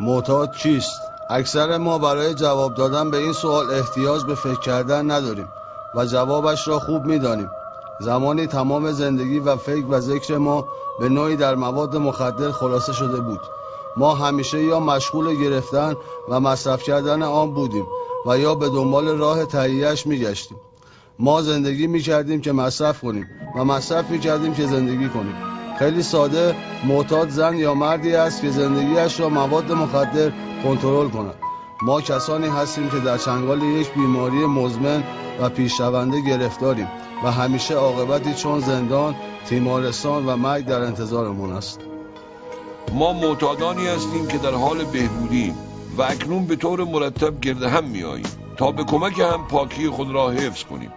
معتاد چیست؟ اکثر ما برای جواب دادن به این سوال احتیاج به فکر کردن نداریم و جوابش را خوب می‌دانیم. زمانی تمام زندگی و فکر و ذکر ما به نوعی در مواد مخدر خلاصه شده بود. ما همیشه یا مشغول گرفتن و مصرف کردن آن بودیم و یا به دنبال راه تهیهش میگشتیم. ما زندگی می‌کردیم که مصرف کنیم و مصرف می‌کردیم که زندگی کنیم. خیلی ساده معتاد زن یا مردی است که زندگیش را مواد مخدر کنترل کند. ما کسانی هستیم که در چنگال یک بیماری مزمن و پیشرونده گرفتاریم و همیشه عاقبتی چون زندان، تیمارستان و مرگ در انتظارمون است. ما معتادانی هستیم که در حال بهبودی و اکنون به طور مرتب گرد هم میاییم تا به کمک هم پاکی خود را حفظ کنیم.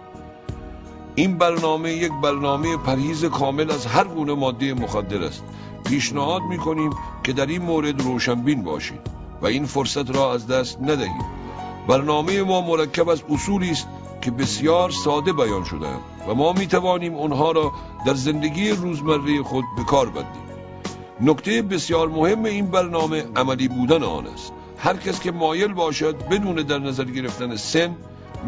این برنامه یک برنامه پرهیز کامل از هر گونه ماده مخدر است. پیشنهاد می کنیم که در این مورد روشنبین باشید و این فرصت را از دست ندهید. برنامه ما مرکب از اصولی است که بسیار ساده بیان شده و ما می توانیم آنها را در زندگی روزمره خود به کار بندیم. نکته بسیار مهم این برنامه عملی بودن آن است. هر کس که مایل باشد بدون در نظر گرفتن سن،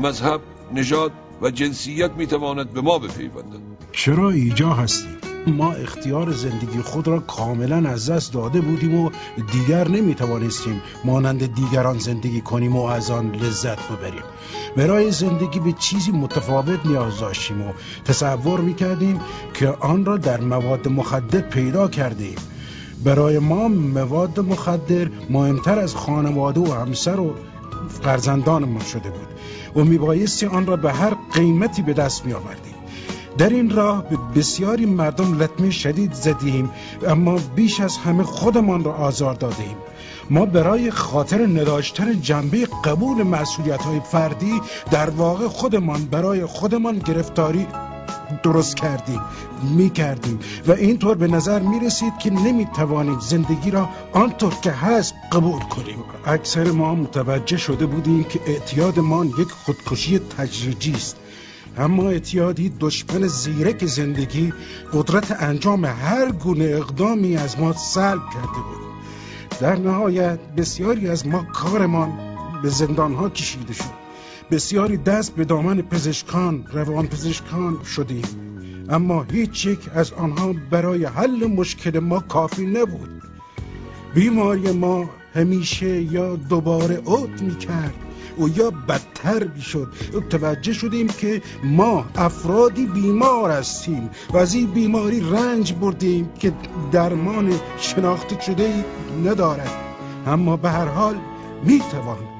مذهب، نژاد و جنسیت می‌تواند به ما بپیوندد. چرا ایجا هستیم ما اختیار زندگی خود را کاملا از دست داده بودیم و دیگر نمی‌توانستیم مانند دیگران زندگی کنیم و از آن لذت ببریم. برای زندگی به چیزی متفاوت نیاز داشتیم و تصور می‌کردیم که آن را در مواد مخدر پیدا کردیم برای ما مواد مخدر مهمتر از خانواده و همسر و فرزندانمان شده بود. و میبایستی آن را به هر قیمتی به دست می آوردیم در این راه به بسیاری مردم لطمه شدید زدیم اما بیش از همه خودمان را آزار دادیم. ما برای خاطر نداشتن جنبه قبول مسئولیت های فردی در واقع خودمان برای خودمان گرفتاری درست کردیم می کردیم و اینطور به نظر می رسید که نمی توانید زندگی را آنطور که هست قبول کنیم. اکثر ما متوجه شده بودیم که اعتیادمان یک خودکشی تجریجی است. اما اعتیادی دشمن زیرک زندگی قدرت انجام هر گونه اقدامی از ما سلب کرده بود. در نهایت بسیاری از ما کارمان به زندانها کشیده شد. بسیاری دست به دامن پزشکان روان پزشکان شدیم. اما هیچ یک از آنها برای حل مشکل ما کافی نبود. بیماری ما همیشه یا دوباره اوت می کرد و یا بدتر می شد توجه شدیم که ما افرادی بیمار هستیم و از این بیماری رنج بردیم که درمان شناخته شده ندارد. اما به هر حال می توان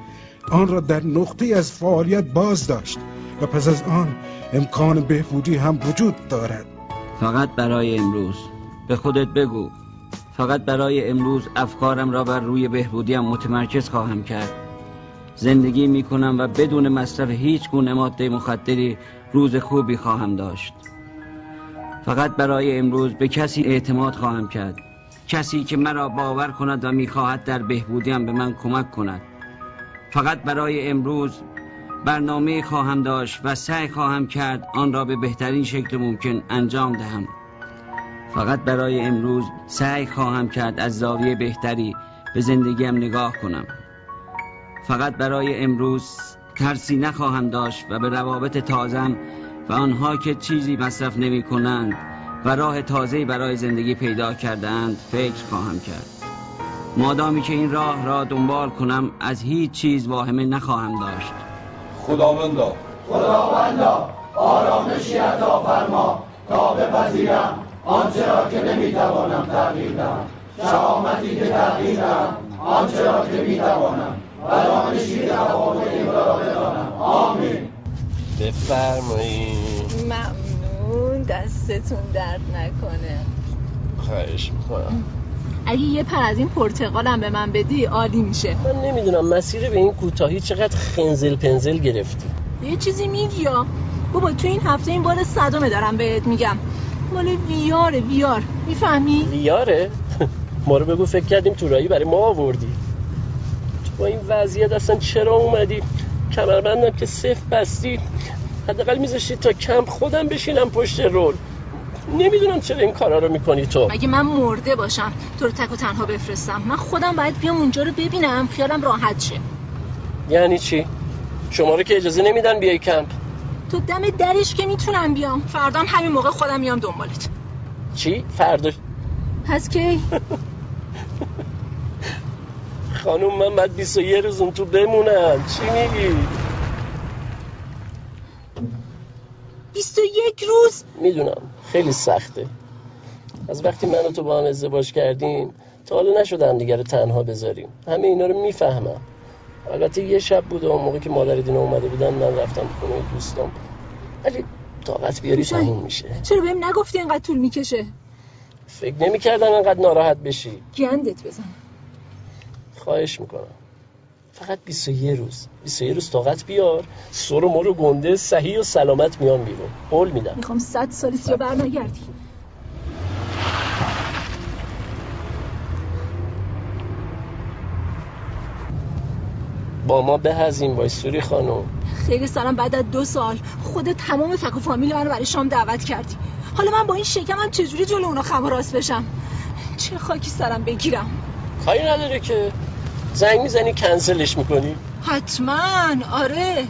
آن را در نقطه از فعالیت باز داشت و پس از آن امکان بهبودی هم وجود دارد. فقط برای امروز. به خودت بگو. فقط برای امروز افکارم را بر روی بهبودیم متمرکز خواهم کرد. زندگی می کنم و بدون مصرف هیچ گونه ماده مخدری روز خوبی خواهم داشت. فقط برای امروز به کسی اعتماد خواهم کرد. کسی که مرا باور کند و می‌خواهد در بهبودیم به من کمک کند. فقط برای امروز برنامه خواهم داشت و سعی خواهم کرد آن را به بهترین شکل ممکن انجام دهم. فقط برای امروز سعی خواهم کرد از زاویه بهتری به زندگیم نگاه کنم. فقط برای امروز ترسی نخواهم داشت و به روابط تازم و آنها که چیزی مصرف نمی کنند و راه تازه‌ای برای زندگی پیدا کردند فکر خواهم کرد. مادامی که این راه را دنبال کنم از هیچ چیز واهمه نخواهم داشت. خداوندا. خداوندا آرامشی عطا فرما. تا بپذیرم آنچه را که نمی‌توانم تغییر دهم. شهامتی که تغییر دهم آنچه را که می‌توانم. و دانشی تفاوت این را بدانم. آمین. بفرمایید. ممنون دستتون درد نکنه. خواهش می‌کنم. اگه یه پر از این پرتقالم به من بدی عالی میشه. من نمی‌دونم مسیر به این کوتاهی چقدر خنزل پنزل گرفتی. یه چیزی میگی یا؟ بابا تو این هفته این بار صدامه دارم بهت میگم. مال ویاره ویار. می‌فهمی؟ ویاره؟ ما رو بگو فکر کردیم تورایی برای ما آوردی. تو با این وضعیت اصلا چرا اومدی؟ کمربندم که صف بستی. حداقل میذاشتی تا کم خودم بشینم پشت رول. نمی‌دونم چرا این کارا رو می‌کنی تو. مگه من مرده باشم؟ تو رو تک و تنها بفرستم. من خودم باید بیام اونجا رو ببینم خیالم راحت شه. یعنی چی؟ شما رو که اجازه نمیدن بیای کمپ. تو دم درش که می‌تونم بیام. فردام همین موقع خودم میام دنبالت. چی؟ فردا؟ پس کی؟ خانوم من بعد 21 روز اون تو بمونم. چی میگی؟ 21 روز. می‌دونم. خیلی سخته. از وقتی من و تو با هم ازدواج کردیم تا حالا نشده هم دیگه رو تنها بذاریم. همه اینا رو می‌فهمم. البته یه شب بود اون موقع که مادر دینا اومده بودن من رفتم خونه دوستم ولی طاقت بیاری. تموم میشه. چرا بهم نگفتی اینقدر طول می‌کشه؟ فکر نمی‌کردم انقدر ناراحت بشی. گندت بزن. خواهش می‌کنم. فقط 21 روز. 21 روز طاقت بیار. سر و مرو گنده صحیح و سلامت میان بیرون. قول میدم. می‌خوام صد سال سیا بر نگردی. با ما به از این وایسوری خانم. خیلی سالم بعد از دو سال. خودت تمام فک و فامیل منو برای شام دعوت کردی. حالا من با این شکمم چجوری جلو اونا خم راست بشم؟ چه خاکی سرم بگیرم؟ کاری نداره که. زنگ می‌زنی کنسلش می‌کنی؟ حتما آره.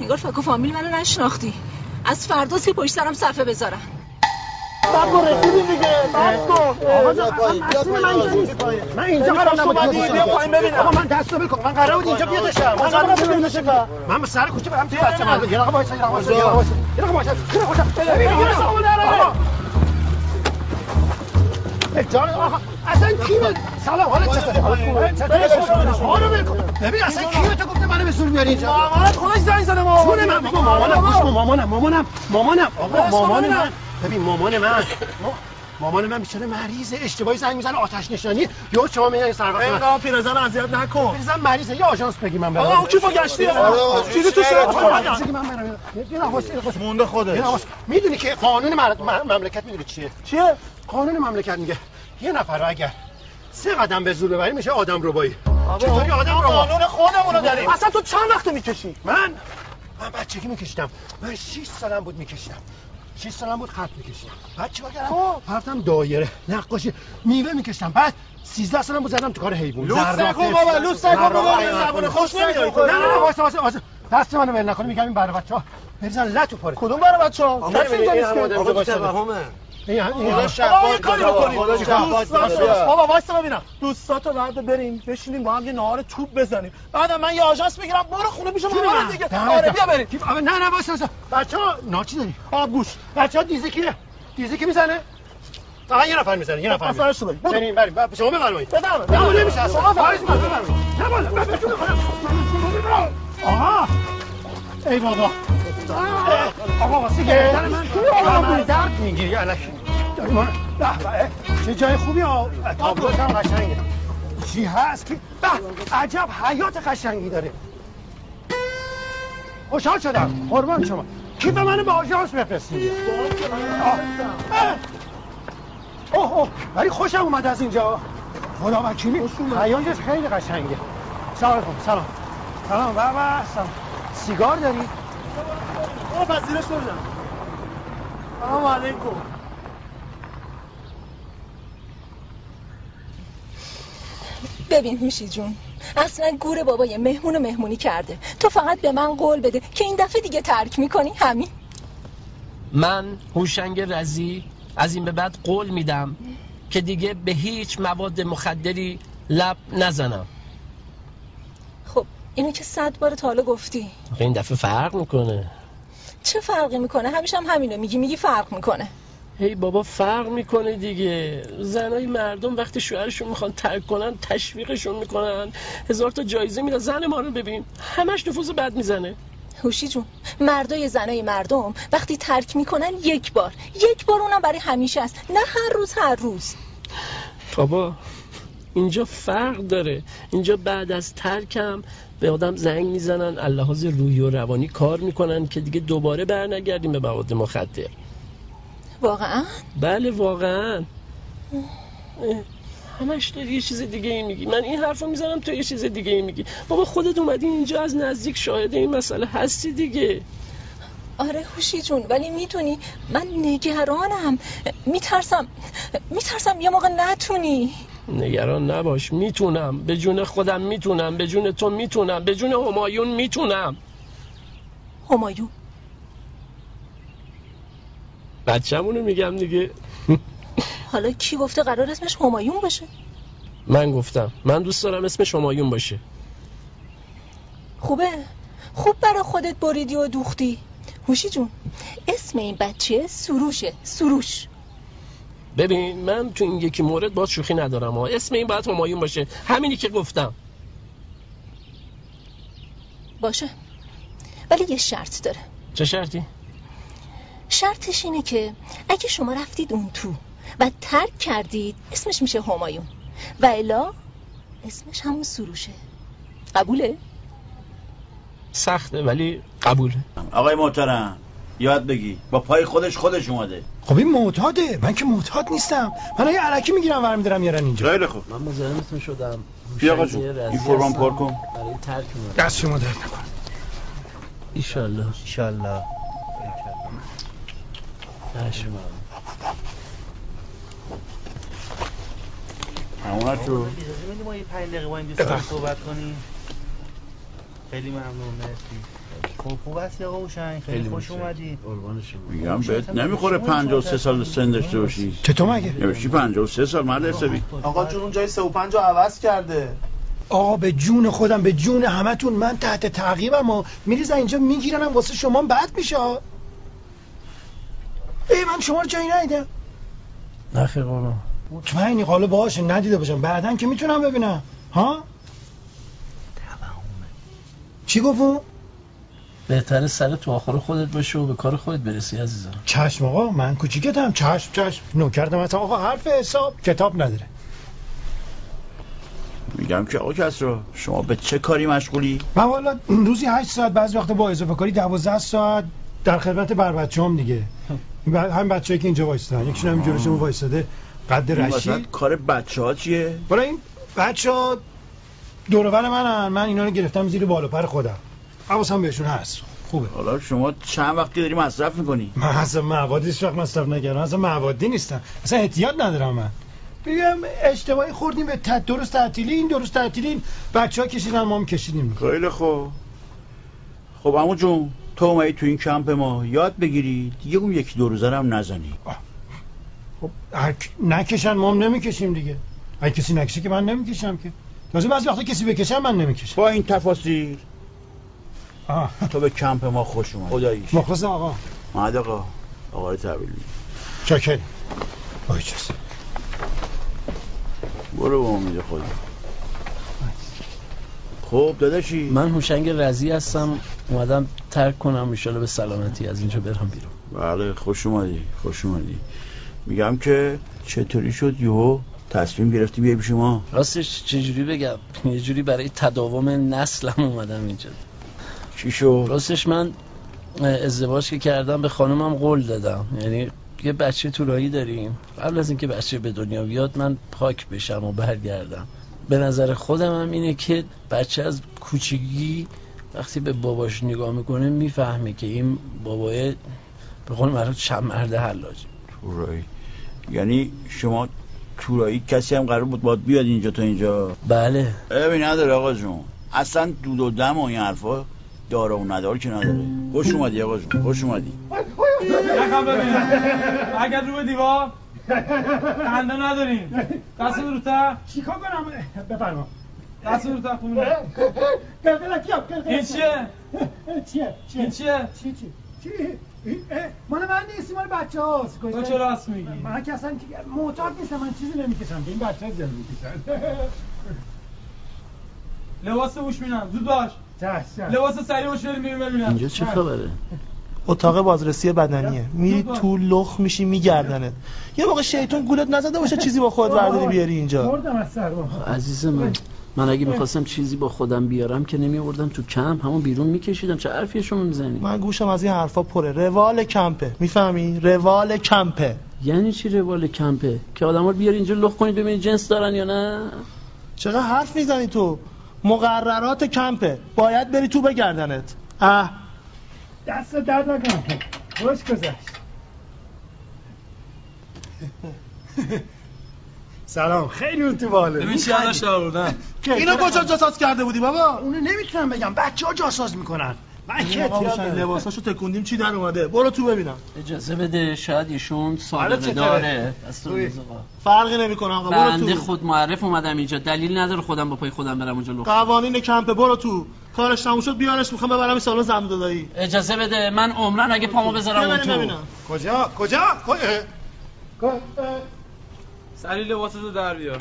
انگار فک و فامیل منو نشناختی. از فرداست که پشت سرم صفحه بذارم. من اینجا قرار نبود بیا پایین ببینم. آقا من دستو بکن. من قرار بود اینجا بیادشم. من قرار بود بیادشم. من به سر کوچه برم توی بچه من یه دقیقه وایسا یه دقیقه وایسا. یه دقیقه وایسا. یه دقیقه وایسا. جان آقا اصلا کی به سلام حالا چطوره حالا بکن ببین اصلا کی تو گفته منو به زور بیاری اینجا؟ مامانت خودش زنگ زده ما جون من بابا مامانم. گوش کن مامانم مامانم مامانم. آقا مامان من ببین مامان من. مامان من بیچاره مریض اشتباهی زنگ می‌زنه آتش نشانی. یا شما میگن سرقت من اینقدر پیرزن اذیت نکن. پیرزن مریضه یه آژانس بگی من برم. آقا اون کیفو گشتی؟ چیزی تو آقا بگی من برم. مونده خودش. می‌دونی که قانون مملکت می‌دونی چیه؟ چیه؟ قانون مملکت میگه. یه نفر رو اگر سه قدم به زور ببری میشه آدم ربایی. چطوری آدم ربا؟ قانون خودمونو داریم. اصلا تو چند وقت می‌کشی؟ من؟ من بچگی میکشیدم من 6 سالم بود میکشیدم 6 سالم بود خط میکشیدم. بعد چیکار کردم؟ رفتم دایره. نقاشی. میوه میکشیدم بعد 13 سالم بود زدم تو کار حیوان. لوس نکن بابا لوس نکن بابا زبون خوش نمیاری نه نه نه واسه واسه دست منو ول نکنی میگم این برای بچه‌ها بریزن لتو پاره. کدوم برای بچه‌ها آقا کسی اینجا کاری بکنیم. بابا وایسا ببینم. دوستاتو بعد بریم. بشینیم با هم یه نهار توپ بزنیم. بعد من یه آژانس بگیرم برو خونه پیش مامان دیگه. آره بیا بریم. نه نه واسه بچه‌ها ناچی داری؟ آبگوش بچه‌ها دیزه کیه؟ دیزه کی می‌زنه؟ فقط یه نفر می‌زنه یه نفر اصلا اشتو بریم. بریم. شما بفرمایید. بفرمایید. نه نمیشه. شما خارج کن بفرمایید. نه بالا آها. ای بابا. آقا واسه گردن من من درد می‌گیری الکی؟ داری به چه جای خوبی تابلوش هم قشنگه. چی هست که؟ به عجب حیات قشنگی داره. خوشحال شدم. قربان شما. کیف منو به آژانس بفرستید. اوه اوه. ولی خوشم اومد از اینجا. خدا وکیلی. حیاتش خیلی قشنگه. سلام علیکم سلام. سلام و سلام. سیگار داری؟ آقا پذیرش سلام علیکم. ببین میشی جون اصلا گور بابای مهمون و مهمونی کرده. تو فقط به من قول بده که این دفعه دیگه ترک می‌کنی همین. من هوشنگ رزی از این به بعد قول میدم که دیگه به هیچ مواد مخدری لب نزنم. خب اینو که صد بار تا حالا گفتی. آخه این دفعه فرق می‌کنه. چه فرقی می‌کنه؟ همیشه هم همینو میگی میگی فرق می‌کنه. هی بابا فرق می‌کنه دیگه. زنای مردم وقتی شوهرشون می‌خوان ترک کنن تشویقشون می‌کنن. هزار تا جایزه میدن. زن ما رو ببین همش نفوذ بد می‌زنه. هوشی جون مردای زنای مردم وقتی ترک می‌کنن یک بار. یک بار اونم برای همیشه است. نه هر روز هر روز. بابا اینجا فرق داره. اینجا بعد از ترکم به آدم زنگ می‌زنن. اللحاظ روحی و روانی کار می‌کنن که دیگه دوباره برنگردیم به مواد مخدر. واقعا؟ بله واقعا. همش داری یه چیز دیگه ای میگی. من این حرفو می‌زنم تو یه چیز دیگه ای میگی. بابا خودت اومدی اینجا از نزدیک شاهد این مسئله هستی دیگه. آره خوشی جون ولی می‌تونی من نگرانم. میترسم. میترسم یه موقع نتونی. نگران نباش. می‌تونم. به جون خودم می‌تونم. به جون تو می‌تونم. به جون همایون می‌تونم. همایون. بچه‌مونو میگم دیگه. حالا کی گفته قرار اسمش همایون باشه؟ من گفتم. من دوست دارم اسمش همایون باشه. خوبه. خوب برا خودت بریدی و دوختی. هوشی جون اسم این بچه سروشه. سروش. ببین من تو این یکی مورد باز شوخی ندارم. ها اسم این باید همایون باشه. همینی که گفتم. باشه. ولی یه شرط داره. چه شرطی؟ شرطش اینه که اگه شما رفتید اون تو و ترک کردید اسمش میشه همایون. و الا اسمش همون سروشه. قبوله؟ سخته ولی قبوله. آقای محترم یاد بگی. با پای خودش خودش اومده. خب این معتاده. من که معتاد نیستم. من یه علکی می‌گیرم ور میدارم میارن اینجا. خیلی خوب. من مزاحمتون شدم. بیا آقا جون. این فرمان پر کن. برای ترک اومدم دست شما درد نکن ایشالله. ایشالله. همون تو اجازه میدی ما یه پنج دقیقه با این دوستان صحبت کنیم. خیلی ممنون مرسی. خوب خوب هستی آقا خیلی خوش اومدی میگم بهت نمی‌خوره 53 سال سن داشته باشی. چطور مگه؟ نمیشی 53 سال مرد حسابی. آقا جون اون جای 3 و 5 رو عوض کرده. آقا به جون خودم به جون همتون من تحت تعقیبم و میریزن اینجا میگیرنم واسه شما بد میشه. ای من شما رو جایی ندیدم. نخیر قربان مطمئنی؟ حالا باشه ندیده باشم. بعدا که می‌تونم ببینم. ها؟ چی گفت؟ بهتره سر تو آخر خودت باشه و به کار خودت برسی عزیزم. چشم آقا من کوچیکتم چشم چشم. نوکردم مثلا آقا حرف حساب کتاب نداره. میگم که آقا کسرا شما به چه کاری مشغولی؟ من والا روزی 8 ساعت بعضی وقت با اضافه کاری 12 ساعت در خدمت بر بچه‌ام دیگه. این ب- همین بچه‌ای که اینجا وایسادن یکیشون هم جلوشون وایساده قد رشید. کار بچه ها چیه؟ برای این بچه‌ها دور و بر منن. من اینا رو گرفتم زیر بالا پر خودم. حواسم بهشون هست. خوبه. حالا شما چند وقتی داری مصرف می‌کنی؟ من اصلا موادی هیچ وقت مصرف نکردم. اصلا موادی نیستم. اصلا احتیاط ندارم من. بگم اشتباهی خوردیم به ت- درست تعطیلی این درست تعطیلی این بچه ها کشیدن ما هم کشیدیم. خیلی خوب. خب عمو جون تو اومدی تو این کمپ ما. یاد بگیری دیگه اون یکی دو روزه رو هم نزنی. خب نکشن ما هم نمی‌کشیم دیگه. اگه کسی نکشه که من نمی‌کشم که. تازه بعضی وقتا کسی بکشم من نمی‌کشم. با این تفاصیل. آه. تو به کمپ ما خوش اومدی. خداییش. مخلص آقا. مهد آقا. آقا رو تحویل با اجازه برو با امید خدا. خب داداشی. من هوشنگ رزی هستم. اومدم ترک کنم ایشالا به سلامتی از اینجا برم بیرون. بله خوش اومدی خوش اومدی. میگم که چطوری شد یهو تصمیم گرفتی بیای پیش ما؟ راستش چجوری بگم؟ یه جوری برای تداوم نسلم اومدم اینجا. چی شد؟ راستش من ازدواج که کردم به خانمم قول دادم. یعنی یه بچه طولایی داریم. قبل از اینکه بچه به دنیا بیاد من پاک بشم و برگردم. به نظر خودم هم اینه که بچه از کوچگی وقتی به باباش نگاه می‌کنه می‌فهمه که این بابای به قول معروف چند مرد حلاجه تورایی یعنی شما تورایی کسی هم قرار بود باید بیاد اینجا تا اینجا؟ بله. ببین نداره آقا جون. اصلا دود و دم و این حرفا داره و ندار که نداره. خوش اومدی آقا جون خوش اومدی. یکم ببین. اگر رو به دیوار خنده نداریم. دست رو تر چیکار کنم؟ بفرما. دست رو تر خونه قلقل کیاب قلقل این چیه؟ چیه؟ این چیه؟ چی چی؟ مال من نیست مال بچه هاست تو چرا راست میگی؟ من که اصلا معتاد نیستم من چیزی نمی‌کشم. این بچه ها زیاد می‌کشن. لباس بوش میدم. زود باش. لباس سریع باش بریم بریم ببینم اینجا چه خبره؟ اتاق بازرسی بدنیه. میری تو لخ میشی میگردنت. یه موقع شیطون گولت نزده باشه چیزی با خود برداری بیاری اینجا. مردم از عزیز من من اگه می‌خواستم چیزی با خودم بیارم که نمیوردم تو کمپ همون بیرون میکشیدم. چه حرفی شما می‌زنی؟ من گوشم از این حرفا پره. روال کمپه. می‌فهمی؟ روال کمپه. یعنی چی روال کمپه؟ که آدما رو بیاری اینجا لخ کنید ببینید جنس دارن یا نه؟ چقدر حرف می‌زنی تو؟ مقررات کمپه باید بری تو بگردنت. اه. دست درد نکنم خوش گذشت. سلام. خیلی اون تو باله ببین چی ازش آوردن اینو کجا جاساز کرده بودی بابا؟ اونو نمی‌تونم بگم. بچه ها جاساز می‌کنن. من که احتیاط لباساشو تکوندیم چی در اومده؟ برو تو ببینم. اجازه بده شاید ایشون سابقه داره. فرقی نمی‌کنه آقا برو بنده تو. خود معرف اومدم اینجا. دلیل نداره خودم با پای خودم برم اونجا لخت. قوانین کمپه برو تو. کارش تموم شد بیارش. می‌خوام ببرم این سالن زمدادایی اجازه بده من عمرن اگه پامو بذارم اون تو. کجا؟ کجا؟ سری لباساتو در بیار.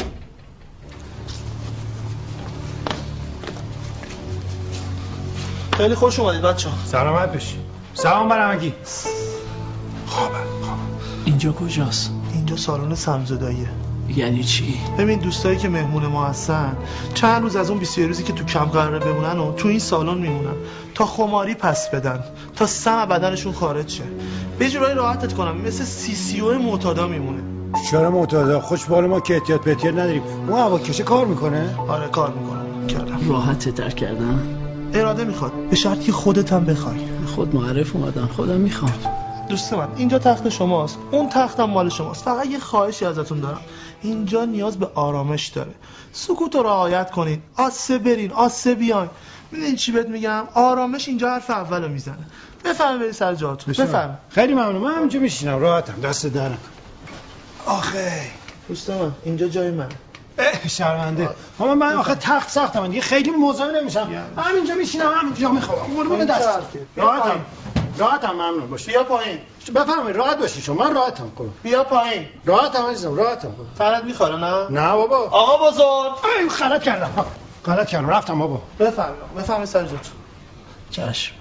خیلی خوش اومدید بچه سلامت بشی سلام بر همگی. اینجا کجاست؟ اینجا سالن سمزداییه. یعنی چی؟ ببین دوستایی که مهمون ما هستن چند روز از اون 21 روزی که تو کم قراره بمونن و تو این سالن میمونن. تا خماری پس بدن تا سم بدنشون خارج شه. به جورایی راحتت کنم مثل سی سی او معتادا میمونه. چرا معتادا؟ خوش بال ما که احتیاط پتیت نداریم. اون هواکشه کار می‌کنه؟ آره کار می‌کنم کردم. راحت تر کردم اراده می‌خواد. به شرطی که خودت هم بخوای. خود معرف اومدم خودم می‌خوام. دوست من اینجا تخت شماست. اون تختم مال شماست. فقط یه خواهشی ازتون دارم. اینجا نیاز به آرامش داره. سکوت رو رعایت کنین. آسه برین آسه بیاین. می‌دونین چی بهت میگم؟ آرامش اینجا حرف اولو می‌زنه. بفرمایید برید سر جاتون. بفرمایید. خیلی ممنون. من همینجا میشینم. راحتم. دست در نکن آخه. دوست من اینجا جای من شرمنده. اما من آخه تخت سختم. دیگه خیلی مزاحم نمیشم. همینجا میشینم همینجا می‌خوام قربون دست. راحتم. راحتم ممنون. باش بیا پایین. بفرمایید راحت باشی شما. من راحتم. کن بیا پایین. راحتم عزیزم راحتم. فرد می‌خوره نه؟ نه بابا. آقا بزرگ. ای غلط کردم. غلط کردم. رفتم بابا. بفرمایید بفرمایید سر جاتون. چشم.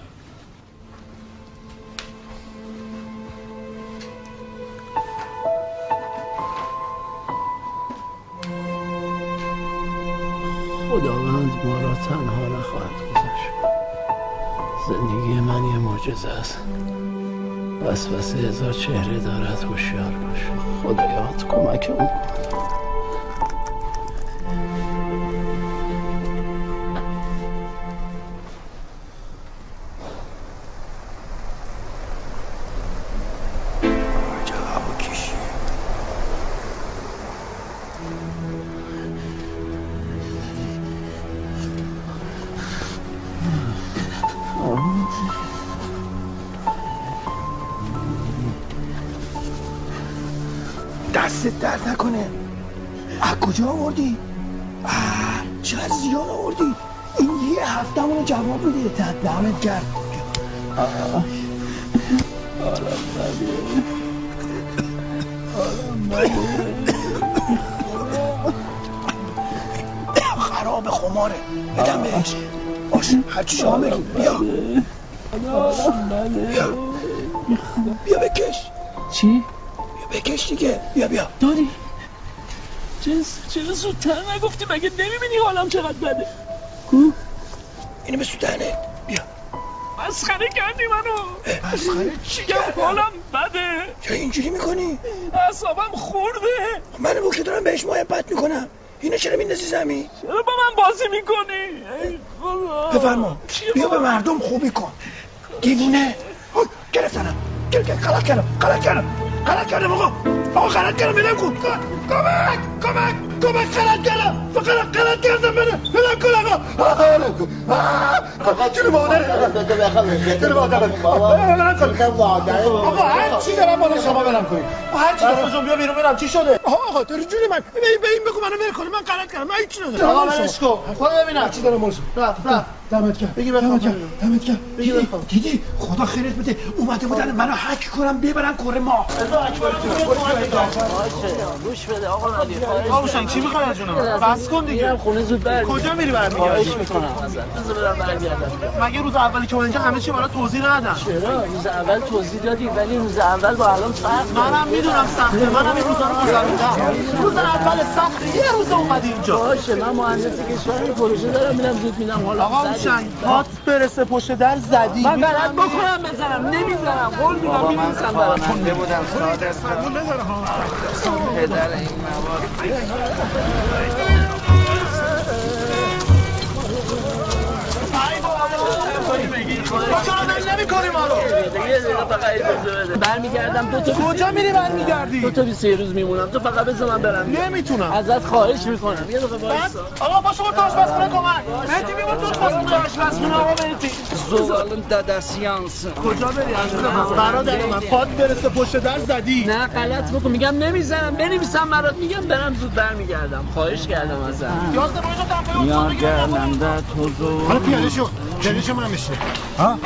خداوند ما را تنها نخواهد گذاشت. زندگی من یه معجزه است. وسوسه هزار چهره دارد هوشیار باش. خدایات کمک اون دمت کرد خراب خماره. بدم بهش. باش هرچی شما بگید بیا. بیا. بیا بکش. چی؟ بیا بکش دیگه. بیا بیا. داری؟ جنس چرا زودتر نگفتی؟ مگه نمی‌بینی حالم چقدر بده؟ کو؟ اینو به سودنه بیا. مسخره کردی منو. مسخره چی میگم حالم بده. چرا اینجوری می‌کنی؟ اعصابم خورده. من بو که دارم بهش محبت می‌کنم. اینو چرا میندازی زمین؟ چرا با من بازی می‌کنی؟ بفرما. بیا به مردم خوبی کن. دیوونه. گرفتنم گر- گر- غلط کردم. غلط کردم. غلط کردم آقا. آقا غلط کردم. بدم کن. کمک. کمک. کمک غلط کردم فقط غلط کردم بده بدم کن آقا جون مادر جون مادر آقا هر چی دارم بالا شما برم کنید هر چی دارم جون بیا بیرون ببینم چی شده آقا داره جون من به این بگو منو ول کنه من غلط کردم من هیچ ندارم آقا منش کن خدا ببینم چی دارم موضوع رفت رفت دمت کرد بگی بخوام دمت کرد دمت کرد بگی دیدی؟ بخوام. دیدی؟ خدا خیرت بده. اومده بودن منو حک کنم ببرن کره ما. گوش بده آقا نبی آقا حسین چی می‌خوای از جونم بس کن دیگه. خونه زود برمیگردم کجا میری خواهش برمیگردی می‌کنم. ازت بذار برم برگردم مگه روز اولی که اونجا همه چی برای توضیح ندادن؟ چرا؟ روز اول توضیح دادی ولی روز اول با الان فرق. منم می‌دونم سخته. منم این روزا رو روز اول سخته یه روز اومدی اینجا. باشه من مهندس کشور پروژه دارم میرم زود میدم حالا هوشنگ پات برسه پشت در زدی. من غلط بکنم بزنم نمی‌زنم قول میدم میبوسم براتون بودم ساده پدر این مواد. نمی‌کنی ما رو یه دقیقه فقط اجازه بده برمیگردم دو تا کجا میری برمیگردی؟ دو تا 21 روز میمونم. تو فقط بذار من برم. نمی‌تونم. ازت خواهش می‌کنم. یه دقیقه وایسا. آقا باشه برو تو آشپزخونه کمک. مهدی بیا تو آشپزخونه. آشپزخونه آقا مهدی. زغال دادا سیانس. کجا بری؟ برادر من. پاد برسه پشت در زدی. نه غلط بکن. میگم نمی‌زنم بنویسم برات. میگم برم زود برمیگردم. خواهش کردم ازت. یاسر برو یا گرلندت حضور حالا پیاده شو. پیاده شو من بشه ها؟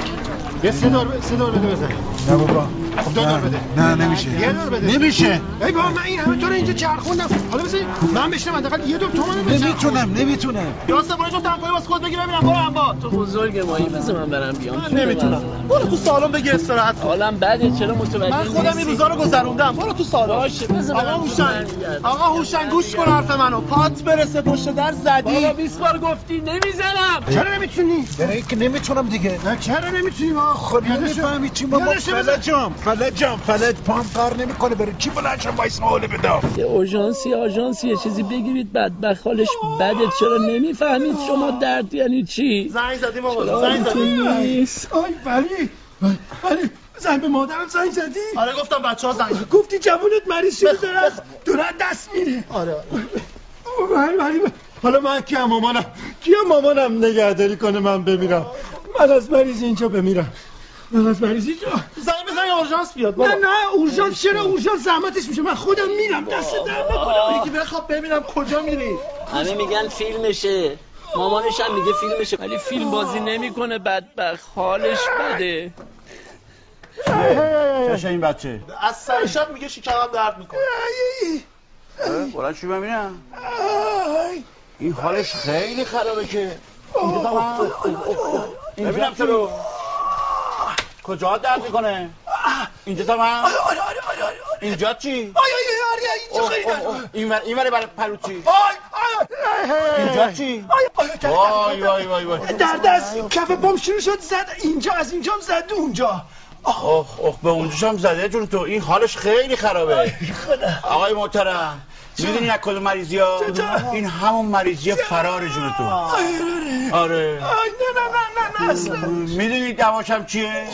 یه سه دور سه دور بده بزن. نه بابا. خب دو دور بده. نه نمیشه. یه دور بده. نمیشه. ای بابا من این همه تو رو اینجا چرخوندم. حالا بزن من بشینم حداقل یه دور تو منو بچرخون نمی‌تونم نمی‌تونم. یاسر برو تو دمپایی واسه خود بگی ببینم. برو انبار تو بزرگ مایی بذار من برم بیام. من نمی‌تونم. برو تو سالن بگی استراحت کن. حالم بده چرا متوجه من خودم این روزا رو گذروندم. برو تو سالن. باشه آقا هوشنگ. آقا هوشنگ گوش کن حرف منو. پات برسه پشت در زدی. بابا 20 بار گفتی نمی‌زنم. چرا نمی‌تونی؟ برای که نمی‌تونم دیگه. نه چرا نمی‌تونی؟ ما خب نمی‌فهمی چی بابا یادش بزن. فلجم فلجم فلج پام کار نمی‌کنه برای چی بلنشم وایس حاله بدم یه اورژانسی آژانسی یه چیزی بگیرید بدبخت حالش بده. چرا نمی‌فهمید شما درد یعنی چی؟ زنگ زدیم آقا چرا زنگ زدیم نیست؟ آی ولی ولی زنگ به مادرم زنگ زدی؟ آره گفتم بچه ها زنگ گفتی جوونت مریض شده داره داره از دست میره آره. ولی ولی حالا من کیم مامانم؟ کیم مامانم نگهداری کنه من بمیرم. من از مریض اینجا بمیرم. من از مریض اینجا. زنگ بزن اورژانس بیاد نه نه اورژانس چرا اورژانس؟ زحمتش میشه. من خودم میرم. دست در نکنم یکی بخواب ببینم کجا میری. همه میگن فیلمشه. مامانش هم میگه فیلمشه. ولی فیلم بازی نمی‌کنه بدبخت. حالش بده. چشه این بچه. از سر شب میگه شکمم درد می‌کنه. بلند شو ببینم. این حالش خیلی خرابه که. ببینم تو کجا درد می‌کنه اینجا تمام آره آره آره آره اینجا چی آی آی آره اینجا خیلی. این ور این ور برای پلو چی آی آی اینجا چی آی آی درد- وای وای وای وای درد از کف پام شروع شد زد اینجا از اینجام زد اونجا اخ اخ به اونجاش هم زده جون تو این حالش خیلی خرابه آقای محترم می‌دونی از کدوم مریضی ها؟ این همون مریضی فرار جون تو. آره. نه نه نه نه نه می‌دونی دواشم چیه؟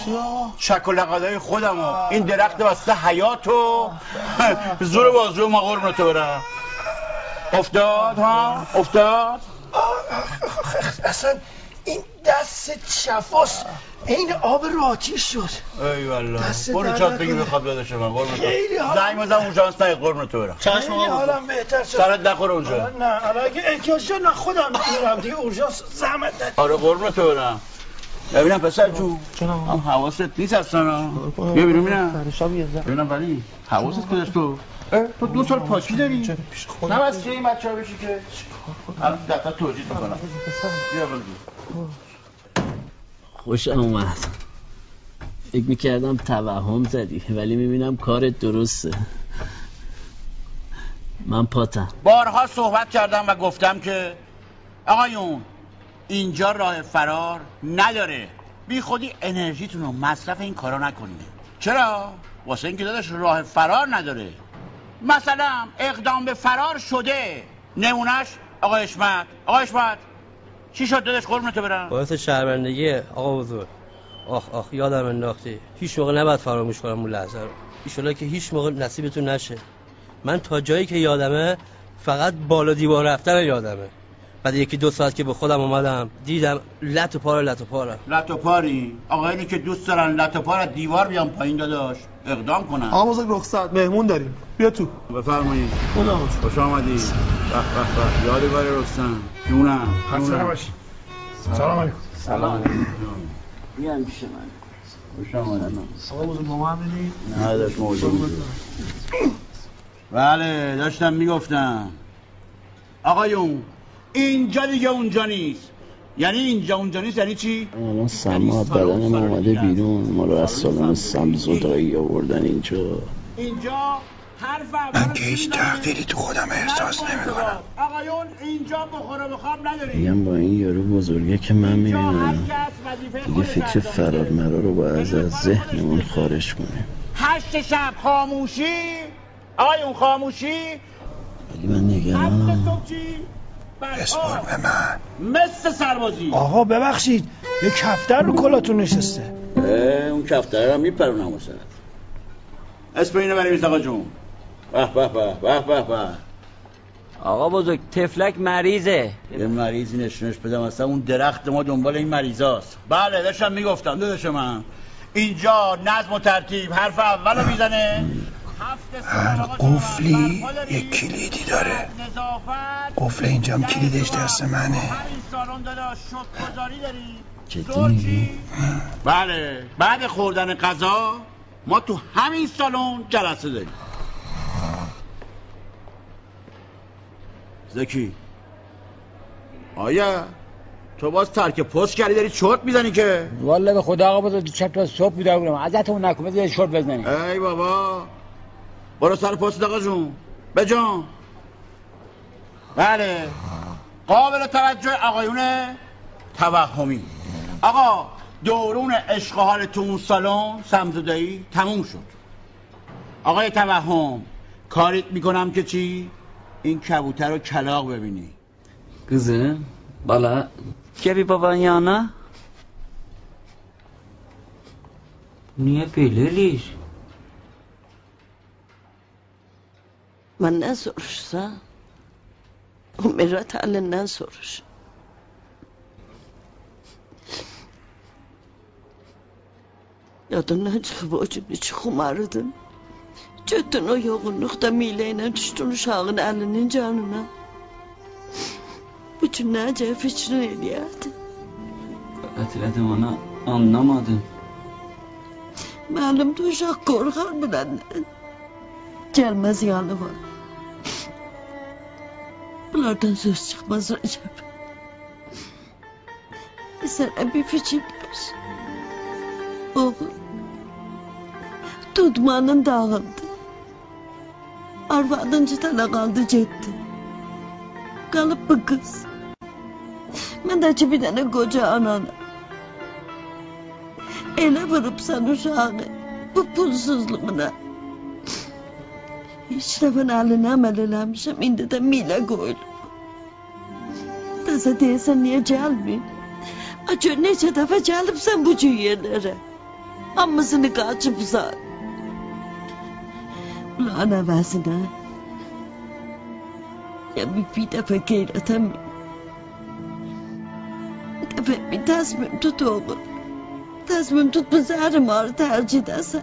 شک و لقدای خودم و این درخت وسط حیات و زور بازو ما قربونتو تو برم. افتاد ها؟ افتاد؟ اصلا این دست شفاست این آب راتی شد. ای والله. برو چات بگی. بخواب داداش من قربونت. خیلی برم. حال- زنگ بزن اونجا هست نه قربونت تو برم. خیلی حالم بهتر شد. سرت نخوره اونجا. نه حالا اگه احتیاج شد نه خودم میرم دیگه اورژانس زحمت ندید آره قربونت تو برم. ببینم پسر جو. هم حواست نیست اصلا. بیا بیرون ببینم. ببینم ولی حواست کجاست تو. تو دو سال پاکی داری؟ نه بس که این بچه ها بشی که؟ الان دقیقا توجیه می‌کنم. بیا بلدی خوشم اومد فکر می‌کردم توهم زدی ولی می‌بینم کارت درسته. من پاتم. بارها صحبت کردم و گفتم که آقایون اینجا راه فرار نداره. بی خودی انرژیتون رو مصرف این کارا نکنید. چرا؟ واسه اینکه داداش راه فرار نداره. مثلا اقدام به فرار شده. نمونش آقا اشمت آقا اشمت چی شد داداش؟ قربونتو برم. باعث شرمندگی آقا بزرگ آخ آخ یادم انداختی. هیچ موقع نباید فراموش کنم اون لحظه رو. ایشالا که هیچ موقع نصیبتون نشه. من تا جایی که یادمه فقط بالا دیوار رفتن یادمه. بعد یکی دو ساعت که به خودم اومدم دیدم لط و پار لط و پارم لط و پاری؟ آقایونی که دوست دارن لط و پار دیوار بیان پایین داداش. اقدام کنن. آقا بزرگ رخصت مهمون داریم. بیا تو. بفرمایید. خدا حافظ. خوش آمدی. به به به. یادگار رستم جونم. خسته نباشی. سلام علیکم. سلام. بیان پیش من. خوش آمدی. آقا بزرگ با ما هم می‌بینی؟ نه داشت موجود بله داشتم می‌گفتم. آقایون اینجا دیگه اونجا نیست. یعنی اینجا اونجا نیست یعنی چی؟ الان سما از بدن ما اومده بیرون. ما رو از سالن سمز و دایی آوردن اینجا. اینجا حرف من که هیچ تغییری تو خودم احساس نمی‌کنم آقایون اینجا بخور و بخواب نداریم. میگم با این یارو بزرگه که من می‌بینم. دیگه فکر فرار مرار رو باید از ذهنمون خارج کنیم هشت شب خاموشی؟ آقایون خاموشی؟ ولی من نگرانم صبح چی؟ بسپار به من مثل سربازی. آقا ببخشید یه کفتر رو کلاتون نشسته. اون کفتره هم میپرونم واسه. اسم اینو بریم آقا جون. به به به به به به. آقا بزرگ تفلک مریضه. یه مریضی نشونش بدم. اصلا اون درخت ما دنبال این مریضاست. بله داشتم می‌گفتم داداش من. اینجا نظم و ترتیب حرف اولو می‌زنه. هر قفلی یک کلیدی داره. قفل اینجام کلیدش دست منه. جدی؟ بله بعد خوردن غذا ما تو همین سالن جلسه داریم. زکی آیا تو باز ترک پست کردی داری چرت می‌زنی که؟ والا به خدا آقا بذار چپ تا صبح بیدار بودم. ازتون نکن بذار چرت بزنی ای بابا برو سر پست آقا جون. بجان بله. قابل توجه آقایون توهمی. آقا دورون عشق و حال تو اون سالن سمزدایی تموم شد. آقای توهم کاریت می‌کنم که چی؟ این کبوتر رو کلاق ببینی. Kızım, bala. Gel bir baban yanına. Niye منا سورش صح ومرات علنا سورش Yadından çıkıp o cümle çıkım aradım. Çöktün o yorgunlukta mileyle düştün uşağın elinin canına. Bütün ne acayip için ediyordu. Etledim ona anlamadım. Malum da uşak korkar bilenden. Gelmez yanı var. Bunlardan söz çıkmaz Recep. Sana bir fikir ver. Oğul. Tutmanın dağıldı. Arvadınca tane kaldı cetti. Kalıp bu kız. Ben de bir tane koca anana. Ele vurup sen uşağını. Bu pulsuzluğuna. ಶ್ರವಣ ನಾಮಲಲಾಂ ಶಮಿಂದದ ಮಿಲಗೋಲ್ Taza değilsen niye çalmayın? Acı nece defa çalıp sen bu cüyyenlere. Ammasını kaçıp sen. Ulan havasına. Ya bir, bir defa geyir atamayın. Bir defa bir tasmim tut oğlum. Tasmim tutmaz ağrım ağrı tercih edersen.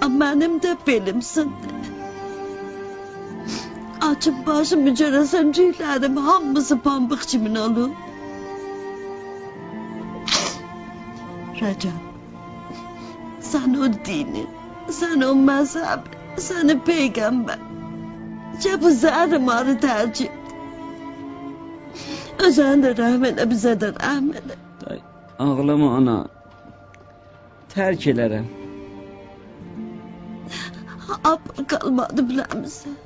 Ama benim de belimsin. Açıp başımı göresen tüylerim hamısı pambık kimin olur. Recep, sen o dinin, sen o mezhep, sen o peygamber. Cepı zahrim ağrı tercih et. Özen de rahmet, bize de rahmet. Day, ağlama ana. Terk elərəm. Ab kalmadı bilir misin?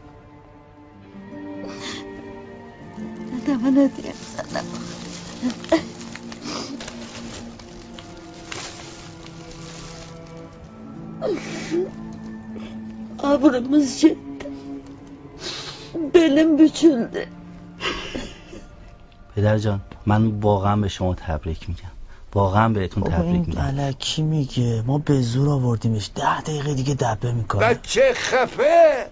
Deme ne diyeyim sana. Abrımız gitti. Belim büküldü. پدرجان من واقعا به شما تبریک میگم واقعا بهتون تبریک میگم. علکی میگه. ما به زور آوردیمش. ده دقیقه دیگه دبه می‌کنه. بچه خفه!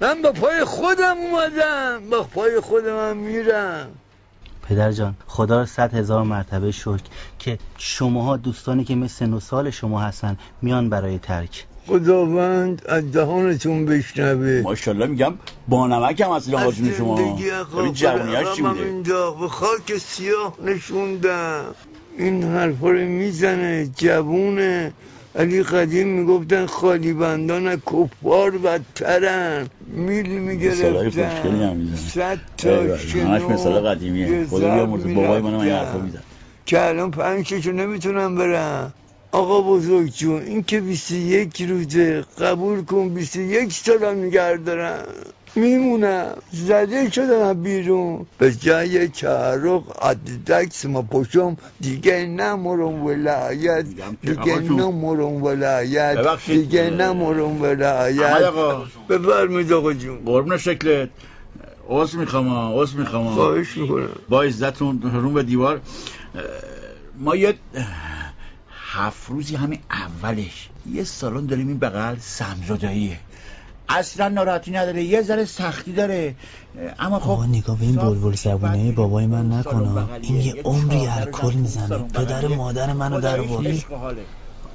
من با پای خودم اومدم. با پای خودم هم میرم. پدر جان خدا رو صد هزار مرتبه شکر که شماها دوستانی که مثل سن و سال شما هستن میان برای ترک. خداوند از دهانتون بشنوه. ماشاءالله میگم با نمک هم اصلا آجون شما. ببین جوانیش چی بوده به خاک سیاه نشوندم این حرفا رو می‌زنه جوونه علی قدیم می‌گفتن خالی بندان کفار بدترن. میل می‌گرفتن. صد تا همش مثال شنو قدیمیه. یه خدا بیا بابای منم این. حرفا میزن که الان پنج نمی‌تونم برم. آقا بزرگ جون این که 21 روزه قبول کن 21 سالم نگه دارم. میمونم. زده شدم بیرون. به جای چهرق عددکس ما پشم دیگه نمورم ولایت دیگه. نمورم ولایت. دیگه نمورم ولایت. آقا. بفرمید آقا جون. قربون شکلت. عوض می‌خوام عوض می‌خوام خواهش می‌کنم. با عزتون رو به دیوار. ما یه هفت روزی همین اولش. یه سالن داریم این بغل سمزداییه. اصلا ناراحتی نداره یه ذره سختی داره. اما خب نگاه به این بلبل زبونه بابای من نکنه. این یه عمری الکل می‌زنه. پدر مادر منو در آورد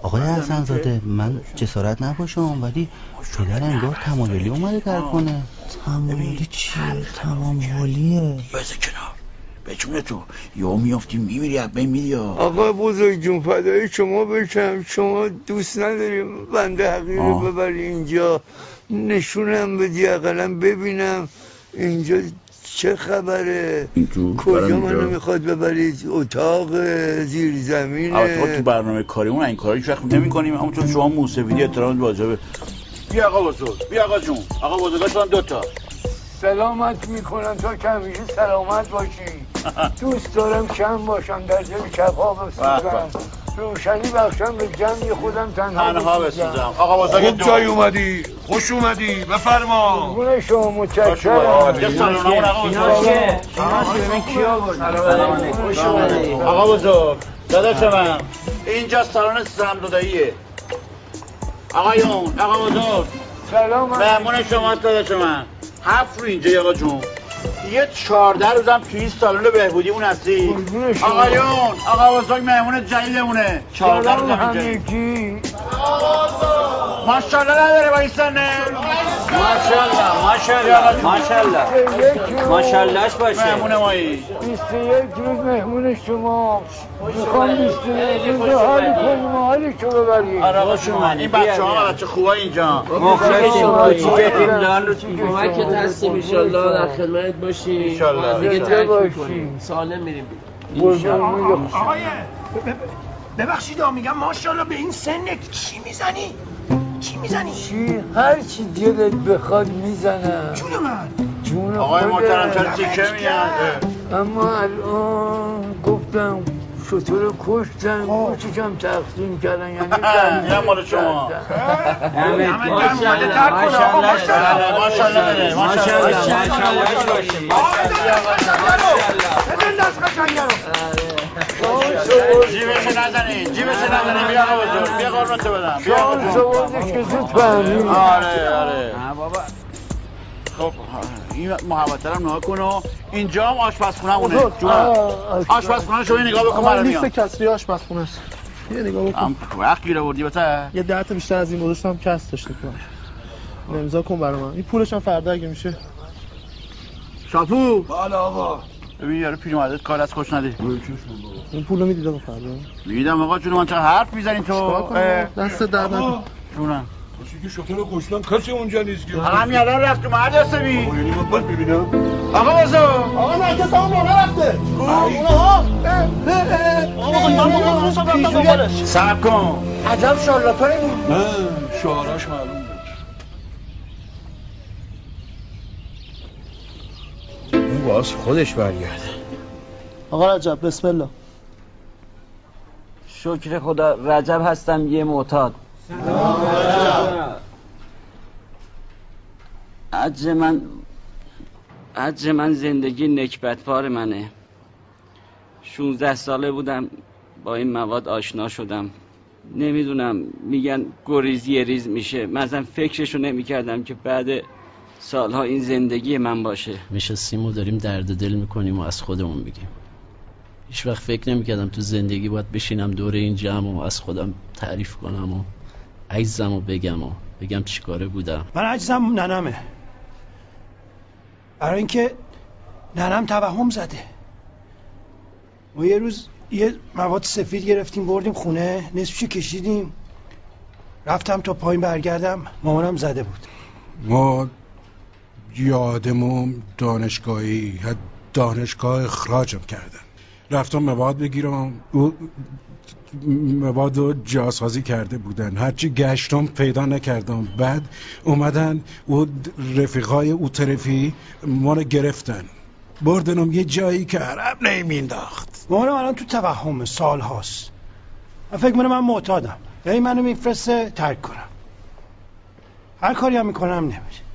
آقای حسن زاده من جسارت نباشم ولی پدر انگار تمایلی اومده کار کنه تمایلی چیه؟ تمایلیه. بذار کنار. به جون تو. یا میافتی میمیری از بین میری آقا بزرگ جون فدای شما بشم. شما دوست نداریم بنده حقیر رو ببری اینجا. نشونم بدی اقلا ببینم. اینجا چه خبره؟ کجا منو می‌خواد ببرید اتاق زیر زمینه. البته تو برنامه کاریمون این کارا هیچ وقت نمی کنیم همونطور شما موسویدی احترام واجبه. بیا آقا بزرگ. بیا آقا جون. آقا بزرگا شدن دوتا سلامت می‌کنم. تا کمیشه سلامت باشی. دوست دارم کم باشم در دل کفا بسوزم. روشنی بخشم به جمعی خودم تنها تنها بسوزم. آقا بزرگ خوب جای اومدی. خوش اومدی. بفرما. قربون شما متشکرم. یه سالونمون آقا بزرگ آقا بزرگ داداش من. اینجا سالن سمدوداییه آقایون آقا بزرگ. سلام. مهمون شما داداش من. هفت رو اینجا آقا جون. یه چهارده روزم توی این سالن بهبودیمون هستی. آقایون آقا بزرگ مهمون جلیلمونه. چهارده روزم اینجا ماشاءالله نداره با این سنه. ماشاءالله ماشاءالله ماشاءالله. ماشاءاللهش باشه. مهمون مایی. 21 روز مهمون شما. می‌خوام 21 روز حالی کنیم حالی که ببریم. آره آقا شما این بچه ها بچه خوبه اینجا. مخلصیم. کمکت هستیم ایشالله در خدمت. باشیم ایشالله. دیگه ترک می‌کنیم سالم میریم. آقای ببخشید میگم ماشاءالله به این سنت چی می‌زنی؟ چی می‌زنی؟ چی؟ هر چی دلت بخواد می‌زنم جون من. جون آقای خودت. محترم چرا تیکه میگن اما الان گفتم شطور کشتن کوچیکم تقسیم کردن یعنی یه مال شما همه ماشاءالله ماشاءالله ماشاءالله بده ماشاءالله دست قشنگه جیبش نزنین جیبش نزنین بیا آقا بزرگ بیا قربونتو بدم بیا آقا. آوردش که زود فهمید آره آره خب این محوطه هم نها کن و اینجا هم آشپزخونه مونه آشپزخونه شما نگاه بکن برای لیست میان. کسری آشپزخونه. است یه نگاه بکن. هم وقت گیره بردی بته یه ده تا بیشتر از این گذاشتم کس داشته کنم امضا کن برای من. این پولش هم فردا اگه میشه. شاپو بله آقا. ببین یارو پیرمردت کار از خوش ندی. این پولو می‌دید آقا فردا؟ میدم آقا جون من چرا حرف می‌زنین تو. دست در نکن جونم. کسی که شطور کشتن کسی اونجا نیست که همین الان رفت تو مرد حسابی یعنی من باید ببینم آقا بزرگ آقا نرگس هم بالا رفته اونها آقا سب کن عجب شارلاتانی بود نه شعراش معلوم بود اون باز خودش برگرده آقا رجب بسم الله شکر خدا رجب هستم یه معتاد عجز من عجز من زندگی نکبتبار منه. 16 ساله بودم با این مواد آشنا شدم. نمی‌دونم میگن گریزی ریز میشه. من اصلا فکرشو نمی‌کردم که بعد سالها این زندگی من باشه. نشستیم و داریم درد دل می‌کنیم و از خودمون بگیم هیچ وقت فکر نمی‌کردم تو زندگی باید بشینم دور این جمع و از خودم تعریف کنم و عجزم و بگم و بگم چیکاره بودم. من عجزم ننمه. برای اینکه ننم توهم زده. ما یه روز یه مواد سفید گرفتیم بردیم خونه نصفشو کشیدیم. رفتم تا پایین برگردم مامانم زده بود. ما یادمون دانشگاهی دانشگاه اخراجم کردن. رفتم مواد بگیرم. او مواد رو جاسازی کرده بودن. هرچی گشتم پیدا نکردم. بعد اومدن او رفیقای او طرفی ما رو گرفتن. بردنم یه جایی که عرب نمینداخت مامانم الان تو توهم سال هاست. من فکر منم من معتادم. یعنی منو میفرسته ترک کنم. هر کاری هم می‌کنم نمیشه.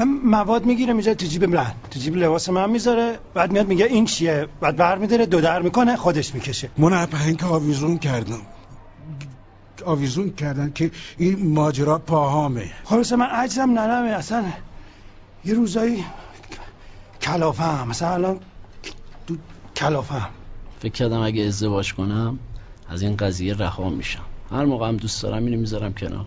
من مواد می‌گیره می‌ذاره تو جیب من تو جیب لباس من می‌ذاره بعد میاد میگه این چیه؟ بعد برمیداره دو در می‌کنه خودش می‌کشه. منبهنگ آویزون کردم. آویزون کردن که این ماجرا پاهامه. خلاصه من عجزم ننمه اصلا یه روزایی کلافم مثلا الان تو کلافم. فکر کردم اگه ازدواج کنم از این قضیه رها میشم. هر موقع هم دوست دارم اینو می‌ذارم کنار.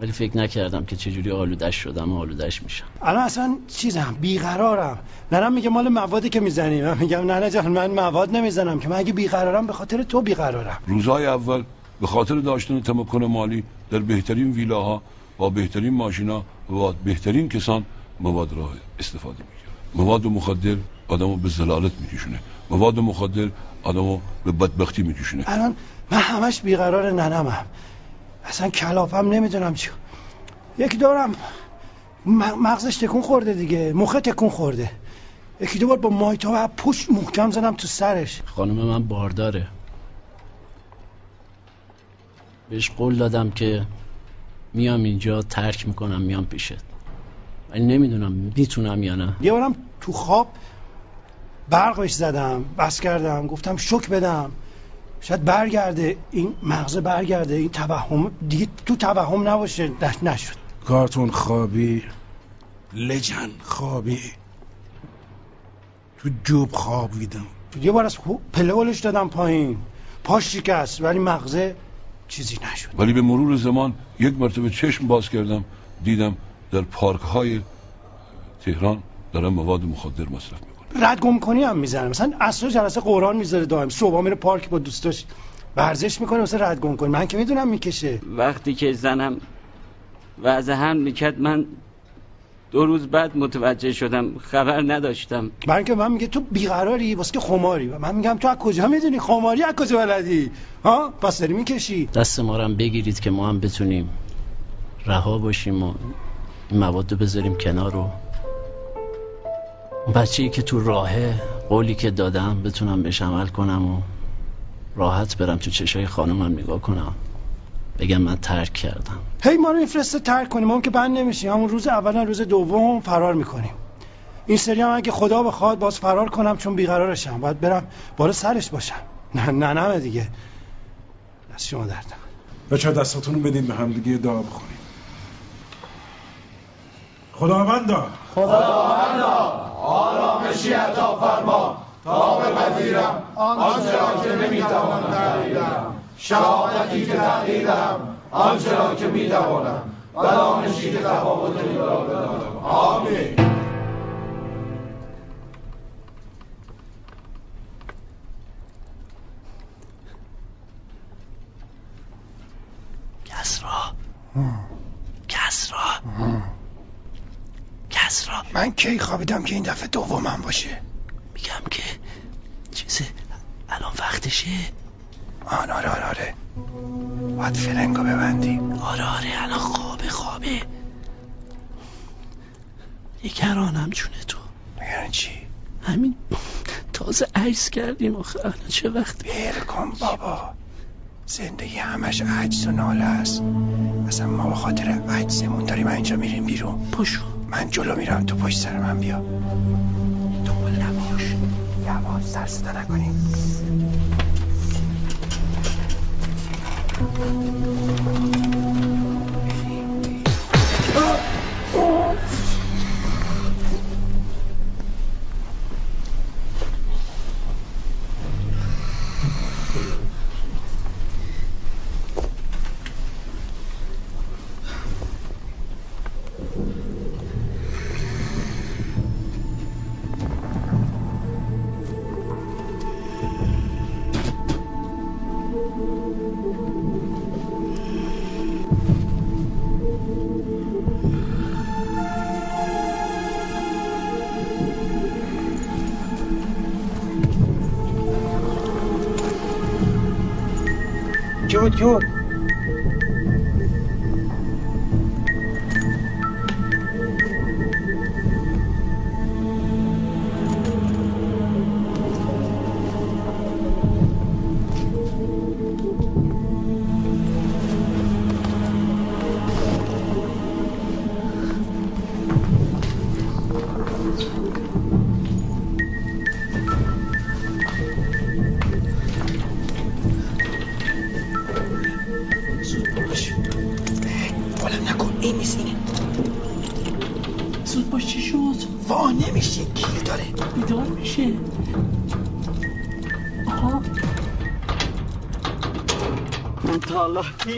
ولی فکر نکردم که چجوری آلودش شدم و آلودش میشم. الان اصلا چیزم بیقرارم. ننم میگه مال موادی که می‌زنی. من میگم نه جان من مواد نمی‌زنم که. من اگه بیقرارم به خاطر تو بیقرارم. روزهای اول به خاطر داشتن تمکن مالی در بهترین ویلاها با بهترین ماشینا و با بهترین کسان مواد را استفاده می‌کرد. مواد مخدر آدمو به زلالت میکشونه. مواد مخدر آدمو به بدبختی میکشونه. الان من همش بیقرار ننمم. اصلا کلافم نمی‌دونم چی. یکی دارم مغزش تکون خورده دیگه. مخه تکون خورده. یکی دو بار با مایتا و پشت محکم زنم تو سرش. خانم من بارداره. بهش قول دادم که میام اینجا ترک می‌کنم میام پیشت. ولی نمی‌دونم می‌تونم یا نه. یه بارم تو خواب برقش زدم بس کردم گفتم شک بدم. شاید برگرده این مغزه برگرده این توهم دیگه تو توهم نباشه نشد. کارتون خوابی؟ لجن خوابی. تو جوب خوابیدم یه بار از پلولش دادم پایین. پاش شکست ولی مغزه چیزی نشد. ولی به مرور زمان یک مرتبه چشم باز کردم دیدم در پارک های تهران دارم مواد مخدر مصرف رد گم کنی هم می‌زنه. مثلا اصلا جلسه قرآن می‌ذاره دائم. صبح میره پارک با دوستاش ورزش می‌کنه مثلا رد گم کنی. من که می‌دونم می‌کشه. وقتی که زنم وضع هم می‌کرد من دو روز بعد متوجه شدم خبر نداشتم. من که من میگه تو بیقراری واسه که خماری. و من میگم تو از کجا می‌دونی خماری از کجا بلدی؟ ها؟ پس داری می‌کشی. دست ما هم بگیرید که ما هم بتونیم رها باشیم و این مواد بذاریم کنار رو بچه ای که تو راهه قولی که دادم بتونم بهش عمل کنم و راحت برم تو چشای خانمم نگاه کنم. بگم من ترک کردم. هی ما رو میفرسته ترک کنیم ما که بند نمیشیم. همون روز اولا روز دوم فرار می‌کنیم. این سری هم اگه خدا بخواد باز فرار کنم چون بیقرارشم. باید برم بالا سرش باشم. نه نه نه دیگه. دست شما درد بچه دستاتون بدین به هم دیگه دعا بخونیم. خداوندا. خداوندا. آرامشی عطا فرما. تا بپذیرم آنچه را که نمی‌توانم تغییرم شهادتی که تغییرم آنچه را که می‌توانم. و دانشی که تفاوت را بدانم. آمین. کسرا. کسرا. کسرا من کی خوابیدم که این دفعه دومم باشه؟ میگم که چیزه الان وقتشه. آن آره آره آره. باید فرنگو ببندیم آره آره الان خوابه خوابه. نگرانم چونه تو. نگران چی؟ همین تازه عجز کردیم آخه. الان چه وقت؟ بیر کن بابا. زندگی همش عجز و ناله است. اصلا ما به خاطر عجزمون داریم اینجا میریم بیرون. پاشو. من جلو میرم. تو پشت سر من بیا. دنبال نباش یواش سر صدا نکنیم. جود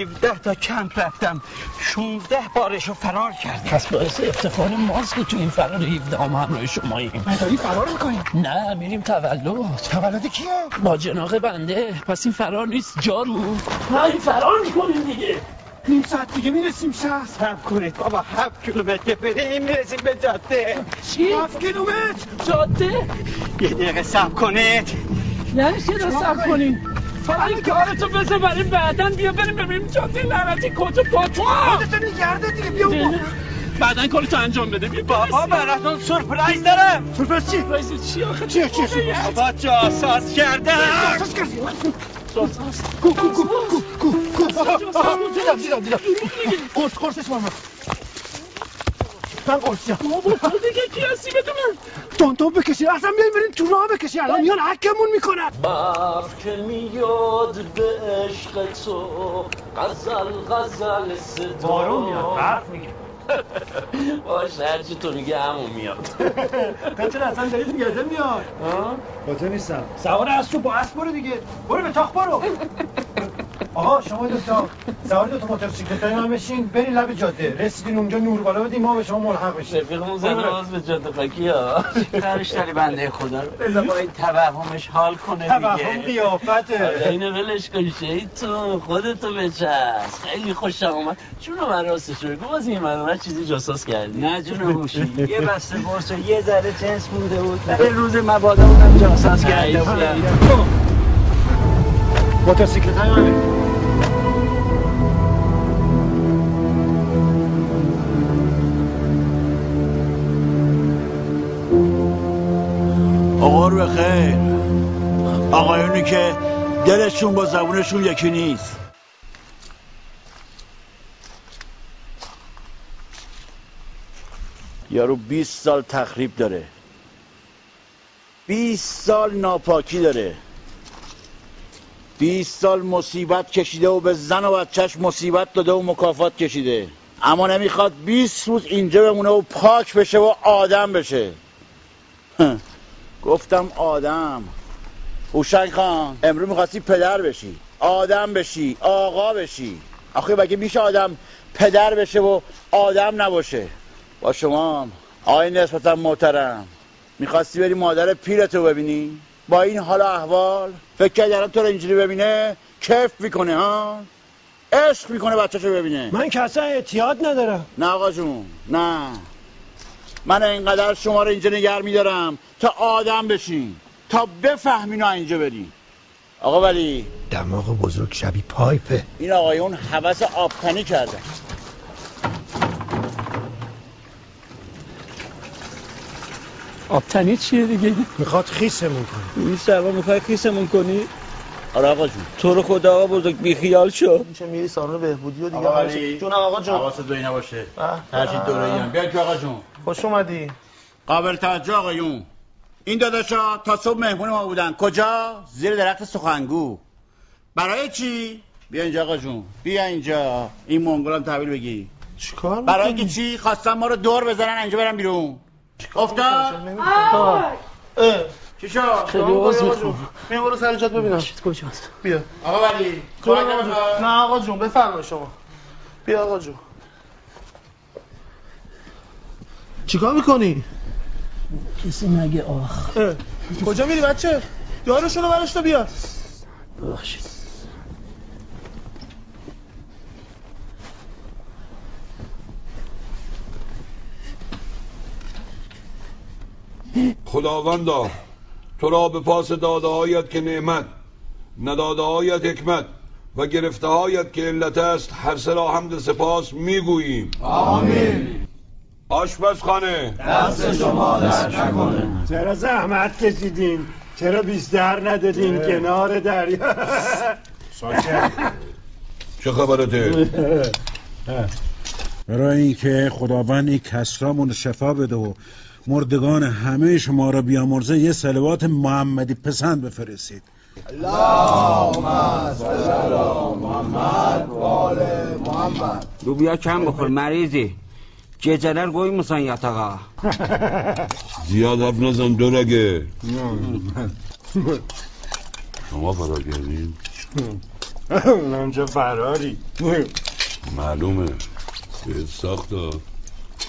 17 تا کمپ رفتم 16 بارشو فرار کردم پس باعث افتخار ماست که تو این فرار 17 هم همراه شماییم داری فرار می‌کنیم نه میریم تولد تولد کیه با جناق بنده پس این فرار نیست جارو نه این فرار می‌کنیم دیگه نیم ساعت دیگه می‌رسیم شهر صبر کنید بابا هفت کیلومتر بریم می‌رسیم به جاده چی؟ هفت کیلومتر جاده یه دقیقه صبر کنید یعنی چرا صبر کنیم فقط این کارتو بذار بریم بعدا بیا بریم ببینیم جاده لعنتی کجا پاتو خودتو نگرده دیگه بیا اون بعدا کارتو انجام بده بیا. بابا براتون سورپرایز دارم. سورپرایز چی؟ سورپرایز چی آخه؟ چیه چیه بابا جاساز کردم. جاساز کردی؟ کو کو کو کو کو کو. دیدم دیدم دیدم. قرص قرصش من قرصیم بابا تو دیگه کی هستی؟ بدونم تون تون بکشی اصلا بیایم بریم تو راه بکشی الان میان حکمون می‌کنن. برف که میاد به عشق تو. غزل غزل صدا. بارون میاد برف میگه. باش هرچی تو میگه همون میاد. قطر اصلا دارید میاده میاد. با تو نیستم. سوار از تو با اسب برو دیگه. برو به تاخ برو. آقا شما دو تا سوار دو تا موتورسیکلت من بشین برین لب جاده. رسیدین اونجا نور بالا بدیم ما به شما ملحق بشیم. رفیقمون زده باز به جاده فکی ها کارش داری بنده خدا رو. بذار با این توهمش حال کنه دیگه. توهم قیافته. اینو ولش کن شیطون خودتو بچس خیلی خوشم اومد. چونو من راستش رو باز این من چیزی جاساس کردی. نه جون یه بسته و یه ذره جنس مونده بود. یه روز مبادا اونم جاساس کرده بودم موتورسیکلت های من آقا رو خیر آقایونی که دلشون با زبونشون یکی نیست. یارو 20 سال تخریب داره. 20 سال ناپاکی داره. 20 سال مصیبت کشیده و به زن و بچهش مصیبت داده و مکافات کشیده. اما نمی‌خواد 20 روز اینجا بمونه و پاک بشه و آدم بشه. گفتم آدم. هوشنگ خان امروز می‌خواستی پدر بشی. آدم بشی آقا بشی. آخه بگه میشه آدم پدر بشه و آدم نباشه؟ با شما آقای نسبتا محترم. می‌خواستی بری مادر پیرتو ببینی؟ با این حال احوال فکر کردی الان تو رو اینجوری ببینه؟ کیف می‌کنه ها؟ عشق می‌کنه بچه‌شو ببینه. من که اصلا اعتیاد ندارم. نه آقا جون نه. من اینقدر شما رو اینجا نگر میدارم تا آدم بشین تا بفهمین و اینجا برین. آقا ولی دماغ بزرگ شبیه پایپه. این آقایون حوث آبتنی کردن آبتنی چیه دیگه؟ می‌خواد خیسمون کنه. این سبا می‌خوای خیسمون کنی؟ آره آقا جون. تو رو خدا آقا بزرگ بیخیال شو. میشه میری سالن بهبودی و دیگه آقا جونم آقا جون. حواست دوی نباشه اه. هرچی دوره ایم بیا تو آقا جون. خوش اومدی. قابل توجه آقایون. این داداشا تا صبح مهمون ما بودن. کجا؟ زیر درخت سخنگو. برای چی؟ بیا اینجا آقا جون. بیا اینجا. این منگولان تحویل بگی چیکار برای می‌کنی؟ که چی؟ خواستم ما رو دور بزنن اینجا برم بیرون. افتاد. چی شد خیلی عوض می‌خوام. بیا برو سر جات ببینم. کجاست بیا. آقا ولی کمک آقا جون. نمی‌خوای؟ نه آقا جون بفرمایید شما. بیا آقا جون. چیکار می‌کنی؟ کسی نگه آخ. کجا میری بچه؟ یارشونو برش تا بیا ببخشید. خداوندا. تو را به پاس داده هایت که نعمت نداده هایت حکمت و گرفته هایت که علت است هر سه را حمد سپاس می‌گوییم. آمین. آشپزخانه. دست شما در نکنه. چرا زحمت کشیدین؟ چرا بیشتر ندادین کنار دریا؟ چه خبرته؟ برای اینکه خداوند این کسرامون شفا بده و مردگان همه شما را بیامرزه یه سلوات محمدی پسند بفرستید. اللهم صل علی محمد و آل محمد. لوبیا کم بخور مریضی. Geceler koymuşsan yatağa. زیاد حرف نزن دورگه. شما فرار کردین؟ اونم چه فراری. معلومه. بهت ساختا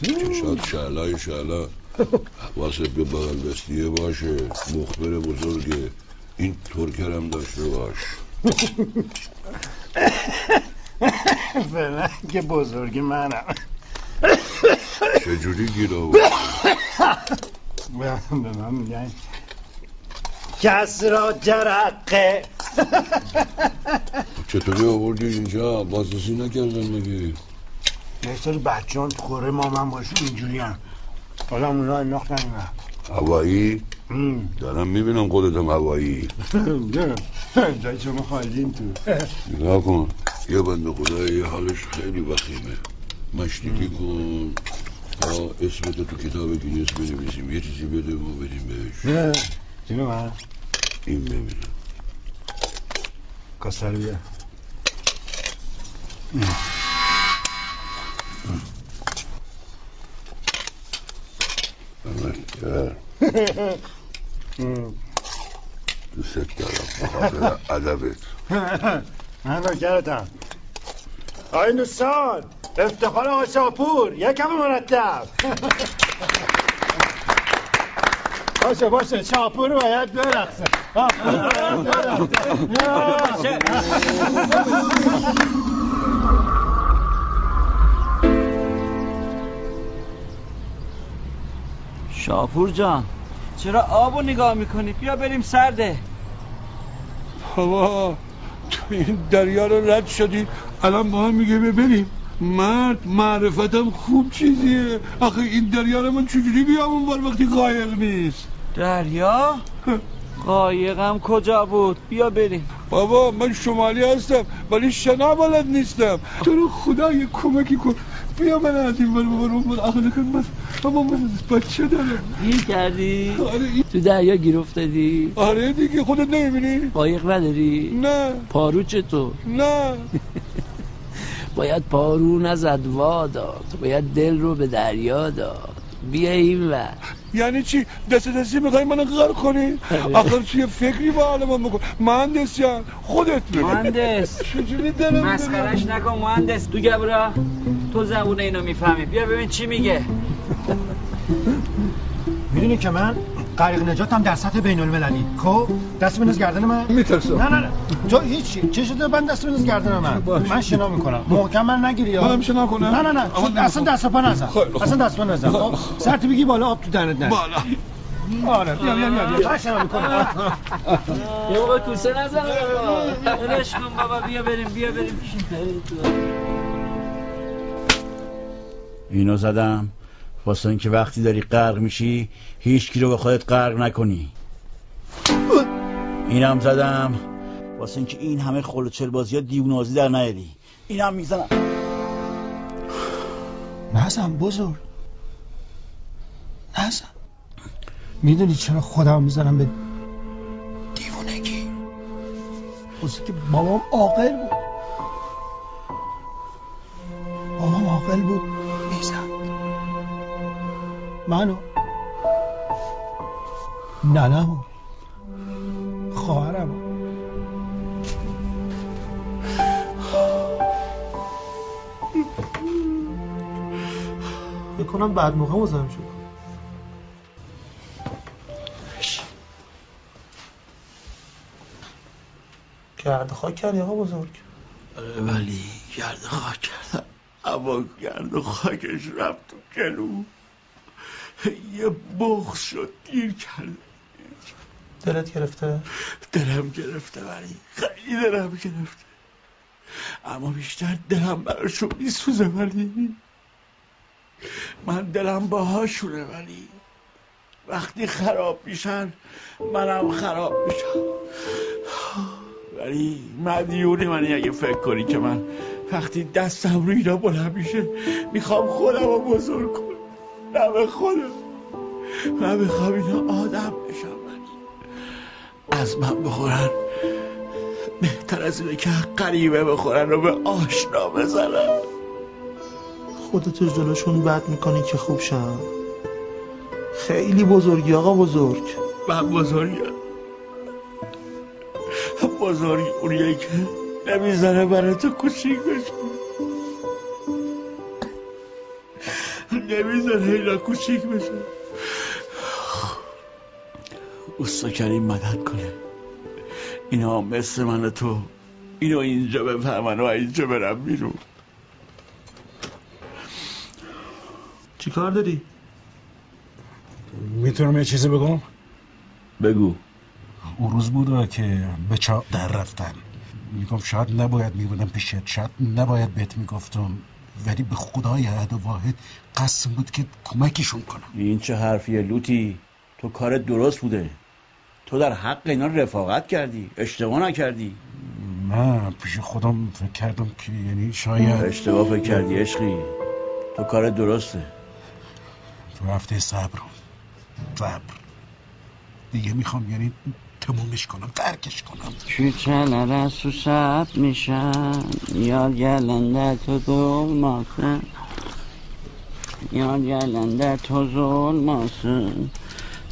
چشات شعلای شعلا. حواست به بغل بستیه باشه. مخبر بزرگه. این ترکرم داشته باش. که بزرگ منم. چجوری گیر به من میگن کس را جرقه. چطوری آوردی اینجا؟ بازرسی نکردن مگه یه سری بچه هم خوره ما من باشون اینجوری هم. حالا اونا انداختن هوایی؟ دارم می‌بینم خودتم هوایی. جای شما خالییم تو. نگاه کن. یه بنده خدا یه حالش خیلی وخیمه. مشتیکی کن. تا اسمتو تو کتاب گینس بنویسیم. یه چیزی بده ما بدیم بهش. جینو من این ببینم. کاسر بیا بله. دوست دارم. بخاطر ادبت. من نوکرتم آقای دوستان افتخار آقا شاپور. یکم مرتب باشه باشه. شاپور باید برقصه. شاپور جان چرا آبو نگاه می‌کنی؟ بیا بریم سرده. بابا تو این دریا رو رد شدی. الان با هم میگه بریم. مرد معرفتم خوب چیزیه. آخه این دریا رو من چجوری بیام اون بار وقتی قایق نیست؟ دریا؟ قایقم کجا بود؟ بیا بریم. بابا من شمالی هستم ولی شنا بلد نیستم. تو رو خدا یه کمکی کن. بیا من از این بر بابا بر آخه نکن من بابا من بچه دارم گیر کردی؟ آره تو دریا گیر افتادی؟ آره دیگه خودت نمی‌بینی؟ قایق نداری؟ نه پارو چطور؟ نه باید پارو نزد وا داد باید دل رو به دریا داد بیا این و یعنی چی دست دستی می‌خوای منو غرق کنی آخر چیه فکری با حال من بکن مهندس خودت مهندس چجوری دلم مسخرش نکن مهندس دو گبرا تو زبون اینو می‌فهمی. بیا ببین چی میگه. می‌دونی که من غریق نجاتم در سطح بین المللی خب دست بنز گردن من؟ میترسم. نه نه نه. تو هیچی. چه شده من دست بنز گردن من؟ من شنا می‌کنم. محکم من نگیری یا منم شنا کنم. نه نه نه. تو اصلا دست پا نزن. اصلا دست پا نزن. خب؟ سرت بگی بالا آب تو دهنت نره. بالا. آره بیا بیا بیا بیا. من شنا می‌کنم. یه موقع کوسه نزن بابا. بیا بریم بیا بریم. اینو زدم. واسه اینکه وقتی داری غرق میشی هیچ کی رو به خودت غرق نکنی. اینم زدم. واسه اینکه این همه خلوچل بازی ها دیونازی در نیاری. اینم می‌زنم. نزن بزرگ. نزن می‌دونی چرا خودم می‌زنم به دیوونگی؟ واسه که بابام عاقل بود. بابام عاقل بود. منو. ننمو خواهرمو. بکنم بعد موقع مزاحم شد گرد خاک کردی آقا بزرگ؟ ولی گرد خاک کردم. اما گرد خاکش رفت تو جلو یه بغز شد گیر کرد دلت گرفته؟ دلم گرفته ولی خیلی دلم گرفته. اما بیشتر دلم براشون میسوزه ولی من دلم باهاشونه ولی وقتی خراب میشن منم خراب میشم. ولی مدیونی منی اگه فکر کنی که من وقتی دستم روی اینا بلند میشه می‌خوام خودم رو بزرگ کنم. نه به خودم من می‌خوام اینا آدم بشم. از من بخورن. بهتر از اینه که غریبه بخورن و به آشنا بزنن. خودتو جلوشون بد می‌کنی که خوب شن. خیلی بزرگی آقا بزرگ. من بزرگم. بزرگ اونیه که نمی‌زنه برای تو کوچیک بشه. نمی‌زنه اینا کوچیک بشه. اوستا کریم مدد کنه. اینا مثل من تو. اینو اینجا بفهمن و اینجا برم بیرون. چی کار داری؟ می‌تونم یه چیزی بگم؟ بگو. اون روز بود که به چا در رفتن. میگم شاید نباید میبودم پیشت شاید نباید بهت می‌گفتم. ولی به خدای عهد و واحد قسم بود که کمکشون کنم. این چه حرفیه لوتی. تو کار درست بوده. تو در حق اینا رفاقت کردی. اشتباه نکردی. نه پیش خودم فکر کردم که یعنی شاید اشتباه فکر کردی عشقی. تو کار درسته. تو هفته صبر صبر. دیگه می‌خوام یعنی تمومش کنم ترکش کنم Küçeler susatmışam Yar gelende toz olmasın Yar gelende toz olmasın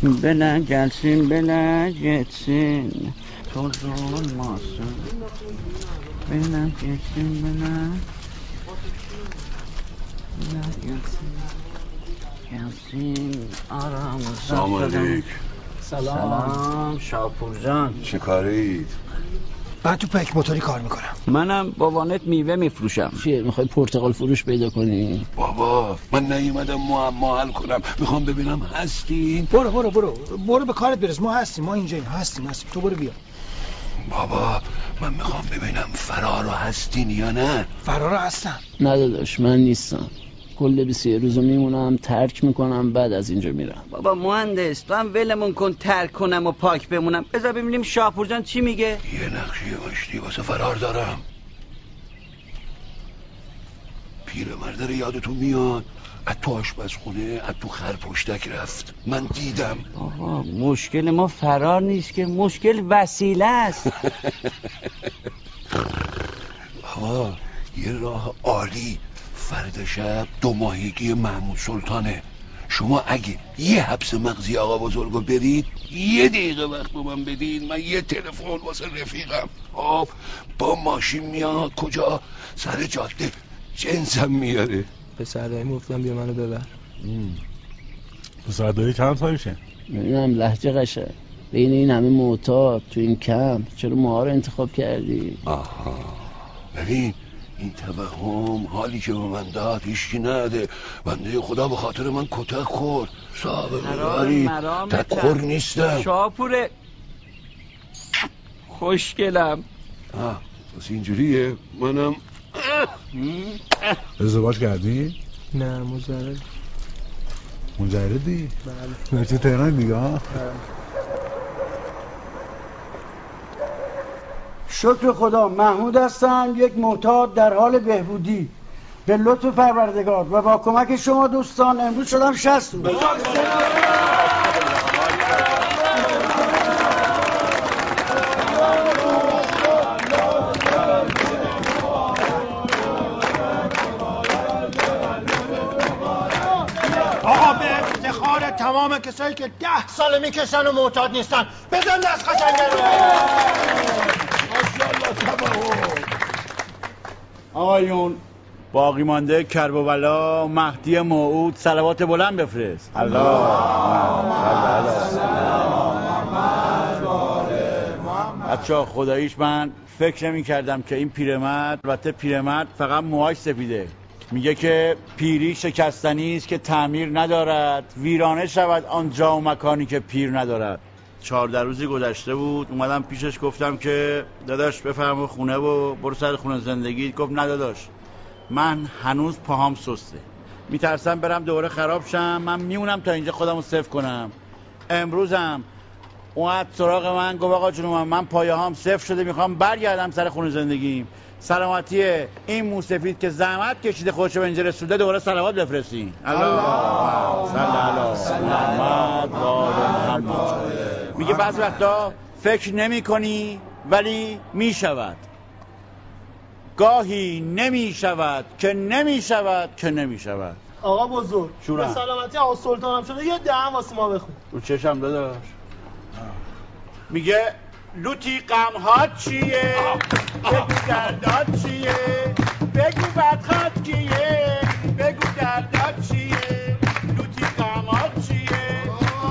Bele gelsin bele geçsin Toz olmasın Bele geçsin bele Bele gelsin Gelsin aramıza سلام. سلام شاپور جان. چه کارید؟ من تو پک موتوری کار می‌کنم. منم با وانت میوه میفروشم. چیه؟ می‌خوای پرتقال فروش پیدا کنی؟ بابا من نیومدم معما حل کنم. می‌خوام ببینم هستین برو برو برو. برو به کارت برس. ما هستیم ما اینجاییم. هستیم هستیم. تو برو بیا. بابا من می‌خوام ببینم فرارو هستین یا نه؟ فرارا هستم. نه داداش من نیستم. کل 21 روزو میمونم ترک می‌کنم بعد از اینجا میرم. بابا مهندس تو هم ولمون کن ترک کنم و پاک بمونم. بذار ببینیم شاپور جان چی میگه؟ یه نقشه آشتی واسه فرار دارم. پیرمرده رو یادتون میاد؟ از تو آشپزخونه از تو خرپشتک رفت. من دیدم. بابا مشکل ما فرار نیست که مشکل وسیله است. بابا یه راه عالی فرد شب دو ماهیگی محمود سلطانه. شما اگه یه حبس مغزی آقا بزرگو برید یه دقیقه وقت به من بدین من یه تلفن واسه رفیقم. آب با ماشین میاد. کجا؟ سر جاده. جنسم میاره. پسر دایی گفتم بیا منو ببر. پسر دایی چند سالشه؟ نمی‌دونم لحجه قشه بین این همه معتاد تو این کم چرا ما رو انتخاب کردی؟ آها. ببین این توهم حالی که به من داد هیچی نده. بنده خدا به خاطر من کتک خورد. صاحب ببری تکخور نیستم. شاپوره. خوشگلم. آه بس اینجوریه. منم ازدواج کردی؟ نه مزرد مجردی؟ بله. مرسی تهران دیگه شکر خدا محمود هستم یک معتاد در حال بهبودی. به لطف پروردگار و با کمک شما دوستان امروز شدم شست روز تمام کسایی که ده سال می‌کشن و معتاد نیستن بزن دست قشنگه رو. آقایون باقی مانده کرب و بلا مهدی موعود صلوات بلند بفرست. الله. بچه خداییش من فکر نمی کردم که این پیرمرد البته پیرمرد فقط موهاش سفیده میگه که پیری شکستنی است که تعمیر ندارد. ویرانه شود آن جا و مکانی که پیر ندارد. چهارده روزی گذشته بود. اومدم پیشش گفتم که داداش بفرما خونه و برو سر خونه زندگی. گفت نه داداش من هنوز پاهام سسته. میترسم برم دوباره خراب شم. من میمونم تا اینجا خودم رو صفر کنم. امروزم اومد سراغ من گفت آقا جونم من پایه هام صفر شده می‌خوام برگردم سر خونه زندگیم. سلامتی این موسفید که زحمت کشیده خودشو به اینجا رسوده دوباره سلامات بفرستین. الله. صل علی محمد و آل محمد. میگه بعض وقتا فکر نمی کنی ولی می‌شود گاهی نمی شود که نمی شود که نمی شود. آقا بزرگ. به سلامتی آقا سلطان هم شده یه دهن واسه ما بخون. رو چشم داداش. میگه لوتی غمهات چیه؟ بگو دردات چیه؟ بگو بدخواد کیه؟ بگو دردات چیه؟ لوتی غمهات چیه؟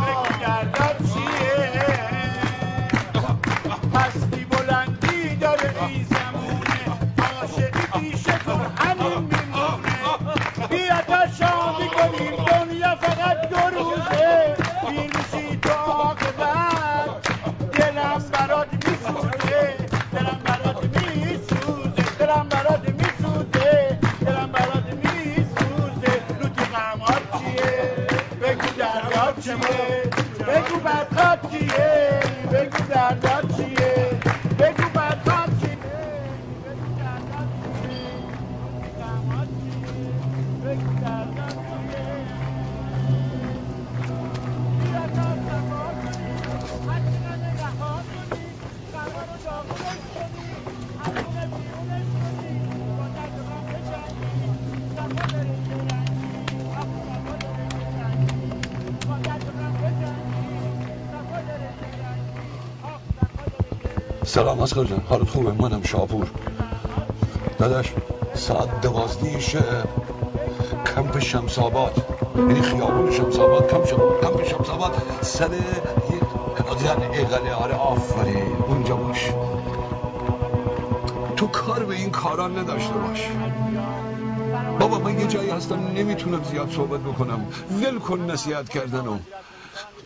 بگو دردات چیه؟ پستی اسقر جان حالت خوبه؟ منم شاپور. داداش ساعت دوازده شب کمپ شمس آباد. یعنی خیابون شمس کمپ شم- کمپ شمس آباد. سر زن اقله آره آفرین. اونجا باش. تو کار به این کارا نداشته باش. بابا من یه جایی هستم. نمی‌تونم زیاد صحبت بکنم. ول کن نصیحت کردنو.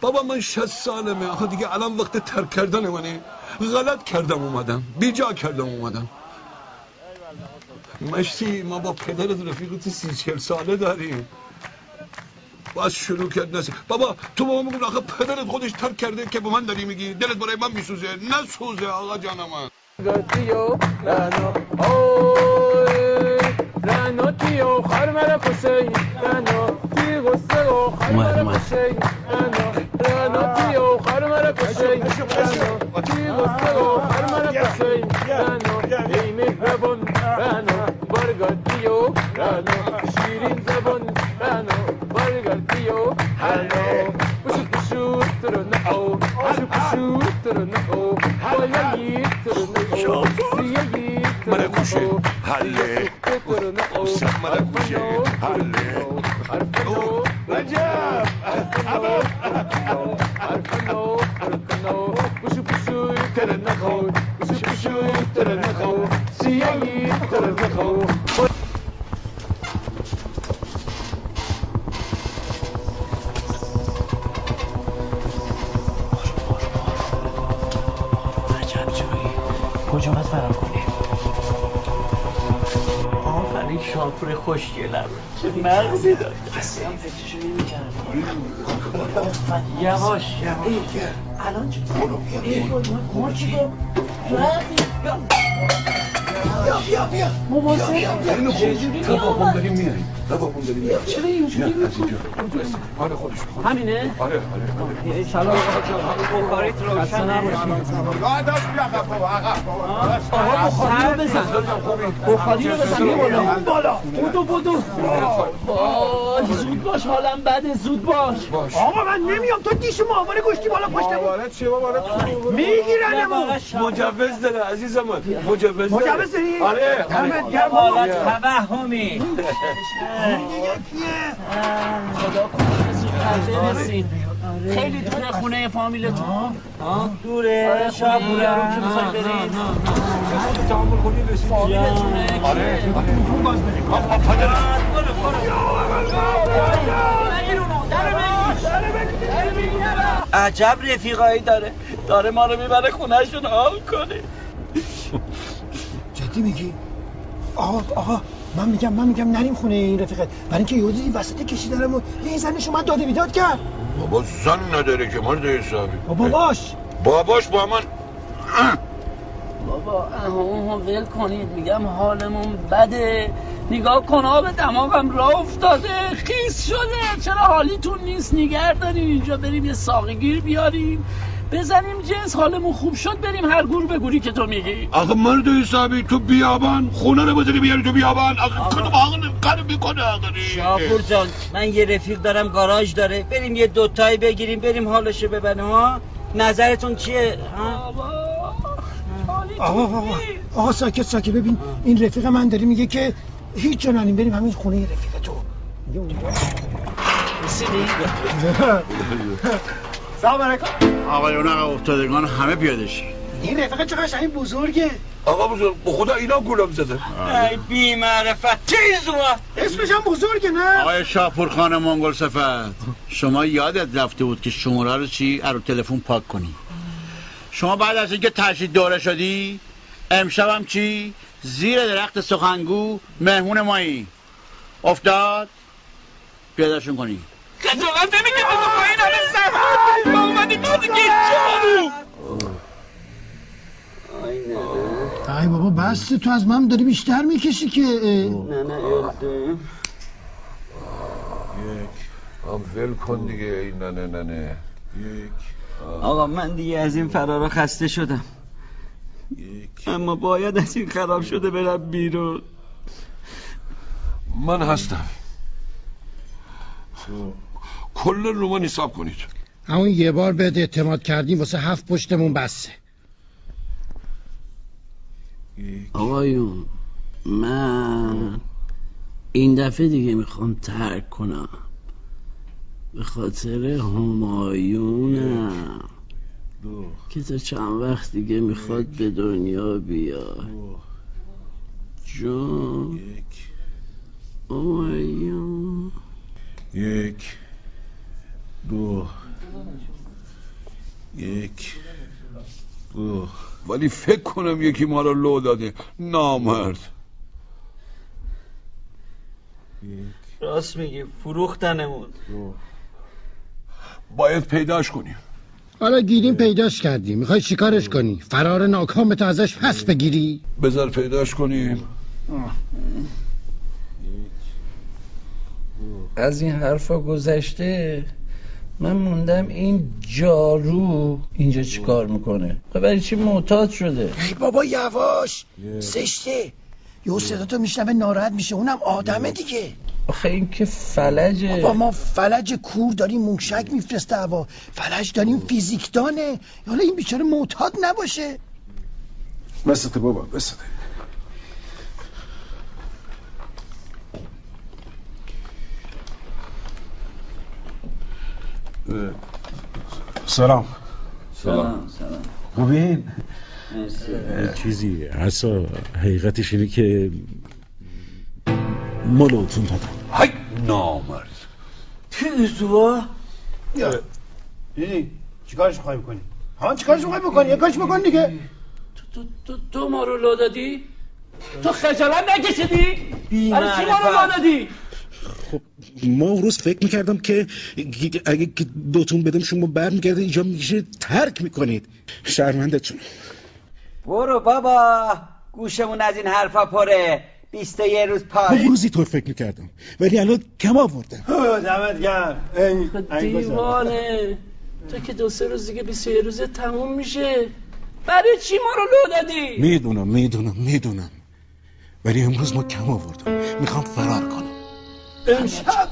بابا من شست سالمه. آخه دیگه الان وقت ترک کردن منه. غلط کردم اومدم. بیجا کردم اومدم. مشتی ما با پدرت رفیقت سی چل ساله داریم. باز شروع کرد نسی بابا تو با من بگو آخه پدرت خودش ترک کرده که به من داری میگی. دلت برای من میسوزه. نسوزه آقا جان من. Tio, Rano, oy, Rano, tio, خرمر کسی Rano, تی غصه و خرمر کسی Rano, Rano, tio, خرمر کسی Rano, تی غصه و خرمر کسی Rano, ای مهربان Rano, برگرد تیو Rano, شیرین زبان Rano, برگرد پشو پشو ترو نهو. پشو پشو ترو نهو. بالایی ترو نهو. سیایی ترو من گوشه نهو. حله حله رجب کجا باید فرار کنیم آفرین شاپور خوشگلم چه مغزی داری اصلا فکرشو یواش یواش. الان چه؟ مرچی بیا بیا بیا اینو چجوری تو با هم داریم با هم داریم چرا اینجوری اینجا آره خودش. همینه؟ آره آره سلام آقا بخاریت روشنه آقا بخاری رو بزن بخاری رو بزن بالا بالا بودو بودو باش حالم بده زود باش. آقا من نمیام. تو دیش ماهواره گشتی بالا پشت ماهواره چیه؟ ماهواره میگیرنمون. مجوز داره عزیز من مجوز داره. مجوز داری؟ آره. دمت گرم. حالت بابا. توهمی خدا کنه برسید خیلی دوره خونه فامیلتون. دوره شب بوده رو که می‌خوای برید تعامل کنی رسید فامیلتونه. آره اون باز بریم. عجب رفیقایی داره. داره ما رو می‌بره خونهشون حال کنه. جدی میگی؟ آقا آقا من میگم من میگم نریم خونه این رفیقت. برای اینکه یهو دیدی وسط کشیدنمو یه زنش اومد داده بیداد کرد. بابا زن نداره که مرد حسابی. بابا باش. باباش با من. بابا اون ول کنید. میگم حالمون بده. نگاه کن آب دماغم راه افتاده. خیس شده. چرا حالیتون نیست؟ نگر داریم اینجا. بریم یه ساقگیر بیاریم. بزنیم جنس حالمون خوب شد بریم هر گور به گوری که تو میگی. آقا مرد حسابی تو بیابان خونه رو بزنی بیاری تو بیابان. آقا کنم آقا کار می‌کنه آقا شاپور جان من یه رفیق دارم گاراژ داره. بریم یه دوتایی بگیریم بریم حالشو ببنیم ها؟ نظرتون چیه؟ ها؟ آقا آقا آقا ساکت ساکت. ببین این رفیق من داره میگه که هیچ جا نریم بریم همین خونه رفیق تو. میگه اونجا. رسیدی؟ سلام علیکم. آقایون آقا افتادگان همه پیاده این رفیق چه قشنگ بزرگه. آقا بزرگ به خدا اینا گولم زده. ای بی معرفت رو اسمش هم بزرگه نه؟ آقای شاپور خان منگل صفت شما یادت رفته بود که شماره رو چی؟ رو تلفن پاک کنی. شما بعد از اینکه ترشید دوره شدی امشب هم چی؟ زیر درخت سخنگو مهمون مایی. افتاد پیادهشون کنی. خجالت نمیگه بگو با این همه زحمت با اومدی ما دیگه جانو ای بابا بس تو از من داری بیشتر می‌کشی که نه نه هم ول کن دیگه. این نه نه نه نه. آقا من دیگه از این فرارا خسته شدم. اما باید از این خراب شده برم بیرون. من هستم. کل رو من حساب کنید. همون یه بار بهت اعتماد کردیم واسه هفت پشتمون بسه. آقایون من این دفعه دیگه می‌خوام ترک کنم. به خاطر همایونم. که تا چند وقت دیگه می‌خواد به دنیا بیاد. جون. همایون یک. دو یک دو. ولی فکر کنم یکی ما رو لو داده. نامرد. راست میگی فروختنمون. باید پیداش کنیم. حالا گیریم پیداش کردی می‌خوای چیکارش کنی؟ فرار ناکامت ازش پس بگیری. بذار پیداش کنیم. از این حرفا گذشته من موندم این جارو اینجا چیکار می‌کنه؟ و برای چی معتاد شده؟ ای بابا یواش. سشته یه صدا تو میشنوه ناراحت میشه. اونم آدمه دیگه. آخه این که فلجه. بابا ما فلج کور داریم موشک میفرسته هوا. فلج داریم فیزیکدانه حالا این بیچاره معتاد نباشه. بسته بابا بسته سلام. سلام. سلام خوبین. چیزی اصلا حقیقتش اینه که مالوتون دادم های نامرد تیزوا دیدی چیکارش می‌خوای بکنی؟ ها چیکارش می‌خوای بکنی؟ یه کارش بکن دیگه. تو, تو, تو ما رو لو دادی؟ تو خجالت نکشیدی؟ برای چی ما رو لو دادی؟ خب ما اون روز فکر می‌کردم که اگه دوتون بدم شما برمیگرده اینجا میشه ترک می‌کنید. شرمندتون برو بابا گوشمون از این حرفا پره. بیست یه روز پای. روزی طور فکر می‌کردم ولی الان کم آوردم. دمت گرم. دیوانه. تو که دو سه روز دیگه بیست یه روزه تموم میشه. برای چی ما رو لو دادی؟ می‌دونم می‌دونم می‌دونم. ولی امروز ما کم آوردم. می‌خوام فرار کنم. امشب.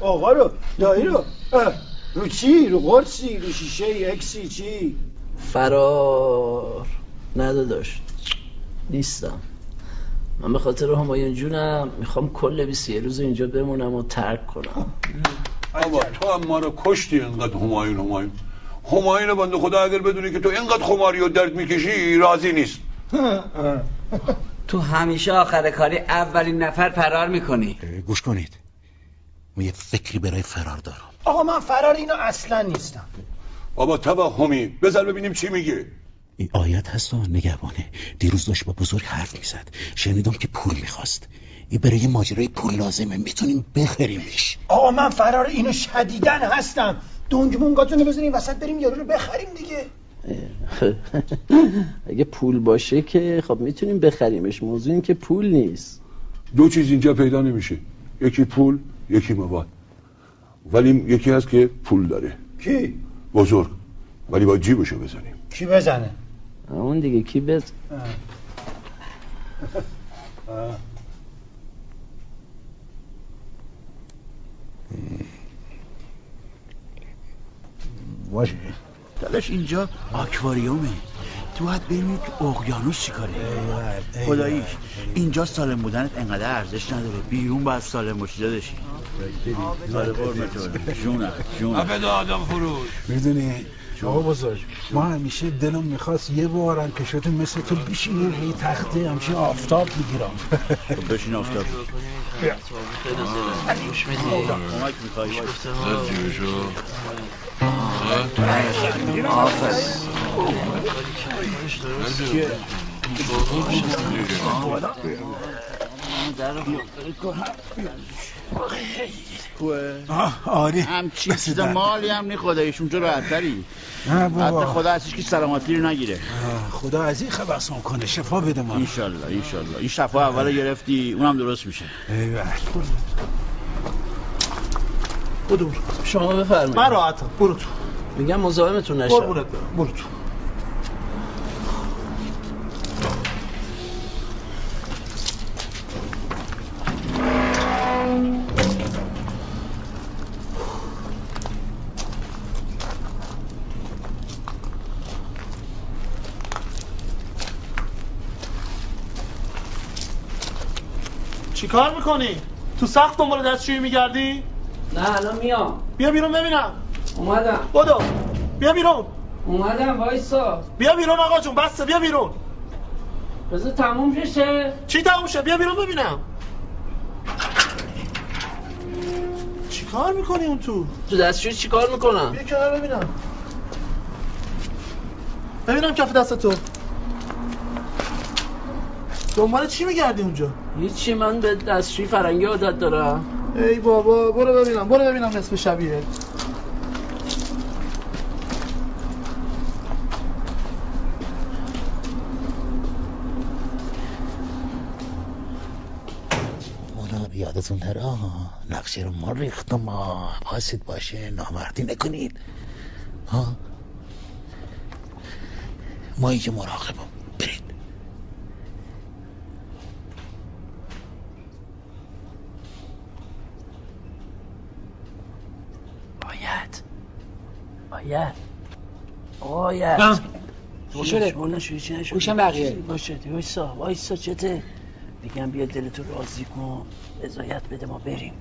آقا رو دایی رو رو چی؟ رو قرصی؟ رو شیشه اکسی؟ چی؟ فرار. نداداش نیستم. من به خاطر همایون جونم می‌خوام کل 21 روز اینجا بمونم و ترک کنم. بابا تو هم ما رو کشتی اینقدر همایون همایون. همایون بنده خدا اگر بدونی که تو اینقدر خماری و درد می‌کشی راضی نیست. تو همیشه آخر کاری اولین نفر فرار می‌کنی. گوش کنید. من یه فکری برای فرار دارم. آقا من فرار اینا اصلا نیستم. بابا توهمی. بذار ببینیم چی میگه. این آیت هست و نگهبانه. دیروز داشت با بزرگ حرف می‌زد. شنیدم که پول می‌خواست. این برای یه ماجرای پول لازمه. می‌تونیم بخریمش. آقا من فرار اینو شدیدن هستم. دونگ مونگاتونو بزنیم وسط بریم یارو رو بخریم دیگه. اگه پول باشه که خب می‌تونیم بخریمش. موضوع این که پول نیست. دو چیز اینجا پیدا نمیشه. یکی پول یکی مواد. ولی یکی هست که پول داره. کی؟ بزرگ. ولی باید جیبشو بزنیم. کی بزنه؟ اون دیگه کی بز باشه داداش اینجا آکواریومه. تو باید ببینی تو اقیانوس چیکاره؟ خداییش اینجا سالم بودنت انقدر ارزش نداره. بیرون باید سالم باشی داداشی آره قرمتون جونم جونم آدم فروش. می‌دونی؟ آقا بزرگ. ما همیشه دلم می‌خواست یه بارم که شده مثل تو بشینیم هی تخته همچین آفتاب می‌گیرم. خب بشین آفتاب. میدی آره. هم چیز مالی هم نی خدایش اونجا بابا. حتی خدا هستش که سلامتی رو نگیره. خدا از این خبرسان کنه. شفا بده ما. ایشالله ایشالله این شفا اول گرفتی اونم درست میشه. ایول بدو. شما بفرمایید. من راحتم برو تو. میگم مزاحمتون نشم. قربونت برم. برو تو. چیکار می‌کنی؟ تو سخت دنبال دستشویی میگردی؟ نه الان میام. بیا بیرون ببینم. اومدم. بدو. بیا بیرون. اومدم وایسا. بیا بیرون آقا جون بسته بیا بیرون. بذار تموم بشه. چی تموم شه؟ بیا بیرون ببینم. چیکار می‌کنی اون تو؟ تو دستشویی چیکار می‌کنم؟ بیا کنار ببینم. ببینم کف دست تو. دنبال چی میگردی اونجا؟ هیچی من به دستشویی فرنگی عادت دارم. ای بابا برو ببینم برو ببینم نصف شبیه. نره آها نقشه رو ما ریختم ما حواست باشه نامردی نکنید. ها ما اینجا مراقبم برید باید باید باید چی شده؟ گوشم بقیه. باشه وایسا. وایسا چته. میگم بیا دلتو راضی کن. رضایت بده ما بریم.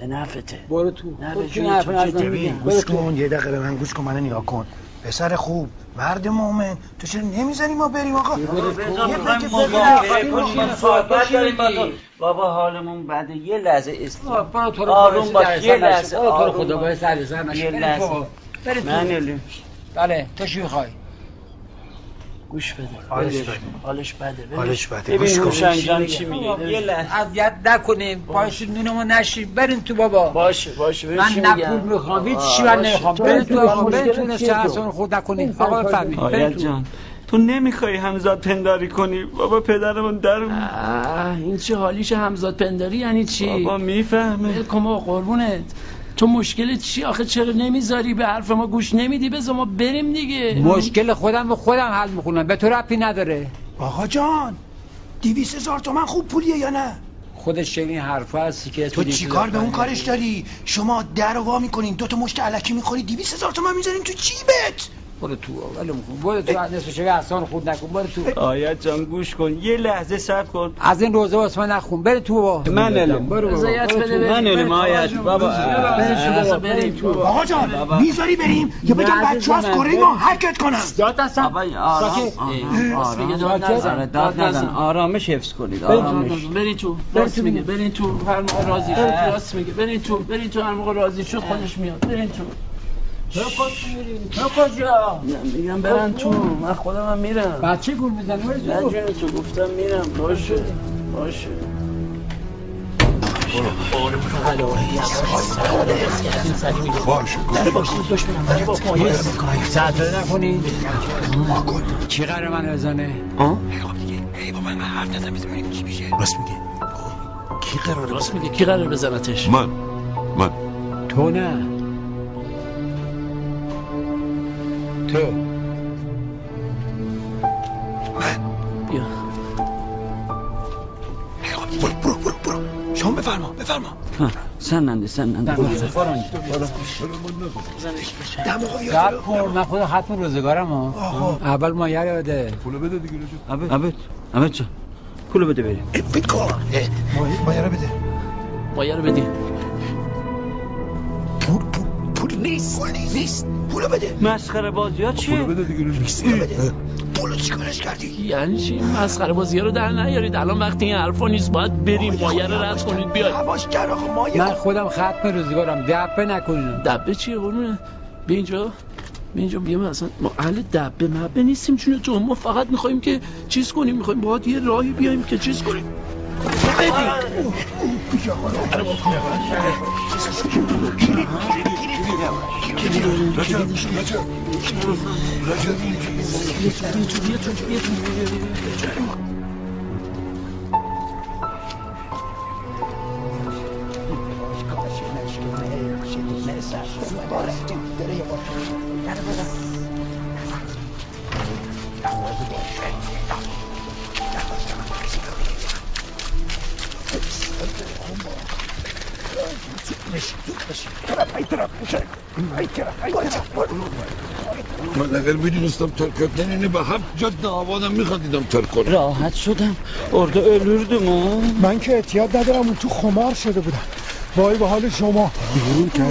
به نفته. برو تو. نه به میگم. گوش کن یه دقیقه به من گوش کن منو نگاه کن. پسر خوب. مرد مومن. تو چرا نمی‌ذاری ما بریم آقا. بابا. حالمون بده. یه لحظه است برو تو رو آروم باش. یه. لحظه. برو تو رو آروم خدا درصد نشه. یه لحظه. تو. من بله تو چی می‌خوای. گوش بده. حالش بده. حالش بده. حالش بده. گوش کن. چی میگه. یه لحظه. اذیت نکنیم. باشه نونمو نشیم برین تو بابا. باشه باشه. ببین من چی نه میگم. پول می‌خوام. هیچ چی من. نمی‌خوام. برین تو آقا برین تو نشه خود نکنین آقا بفرمایید برین آیت. جان تو نمی‌خوای همزاد پنداری کنی؟ بابا پدرمون در این چه حالیش همزاد پنداری یعنی چی؟ بابا می‌فهمه. بابا قربونت. تو مشکل چی آخه؟ چرا نمی‌ذاری به حرف ما گوش نمیدی؟ بذار ما بریم دیگه. مشکل خودم به خودم حل می‌کنم به تو ربطی نداره. آقا جان دیویس هزار تومن خوب پولیه یا نه؟ خودش این حرفا هستی که تو چی کار به اون کارش داری؟ شما در و وا می‌کنین دو تا مشت علکی می‌خوری دیویس هزار تومن می‌ذارین تو جیبت. برو تو ولم کن برو تو نصف شبه احسان خود نکن برو تو. آیت جان گوش کن یه لحظه صبر کن. از این روزه واسه من نخون برو تو بابا. من علم. برو. من علم آیت بابا بریم. تو آقا جان می‌ذاری بریم؟ یا بگم نه، بچه از کره ما حرکت کنم داد دستم میگه داد. نزن آره داد نزن آرامش حفظ کنید. آرامش. برین تو. راست میگه. برین تو. هر موقع راضی شد راست میگه. برین تو. برین تو. هر موقع راضی شد خودش میاد. برین تو. تو کجا میگم- میگم برن تو. من خودم هم میرم. بچه گول می‌زنی برو نه تو جون تو گفتم میرم. باشه. باشه. چی قرار من بزنه ای بابا من حرف نزن بزن ببینیم چی میشه راست میگه کی قراره راست میگه کی قرار بزنتش؟ من. من. تو نه. تو. بیا. برو برو برو برو. شما بفرما بفرما. سننده سننده. صبر کن من خود ختم روزگارم ها. اول مایه رو بده. پولو بده دیگه رجب عبد عبد جان پولو بده بریم. بکن مایه رو بده. مایه رو بدی پول نیست. پول نیست. پولو بده. مسخره بازی ها چیه؟ پولو بده دیگه پولو بده. پولو چیکارش کردی؟ یعنی چی؟ مسخره بازی رو در نیارید. الان وقتی این حرفا نیست باید بریم. مایه رو رد کنید. بیاید. هواش گر آقا مایه من خودم ختم روزگارم. دبه نکنین. دبه چیه قرونه بیا اینجا. اینجا. بیا اصلا ما اهل دبه مبه نیستیم چون تو ما فقط می‌خوایم که چیز کنیم. می‌خوایم باید یه راهی بیایم که چیز کنیم. That was the day. That was the day. من اگر می‌دونستم ترکت نمینه به هفت جد آبادم میخوادیدم ترک کنم. راحت شدم. orada ölürdüm ha. من که اعتیاد ندارم اون تو خمار شده بودم. وای به حال شما. بیرون که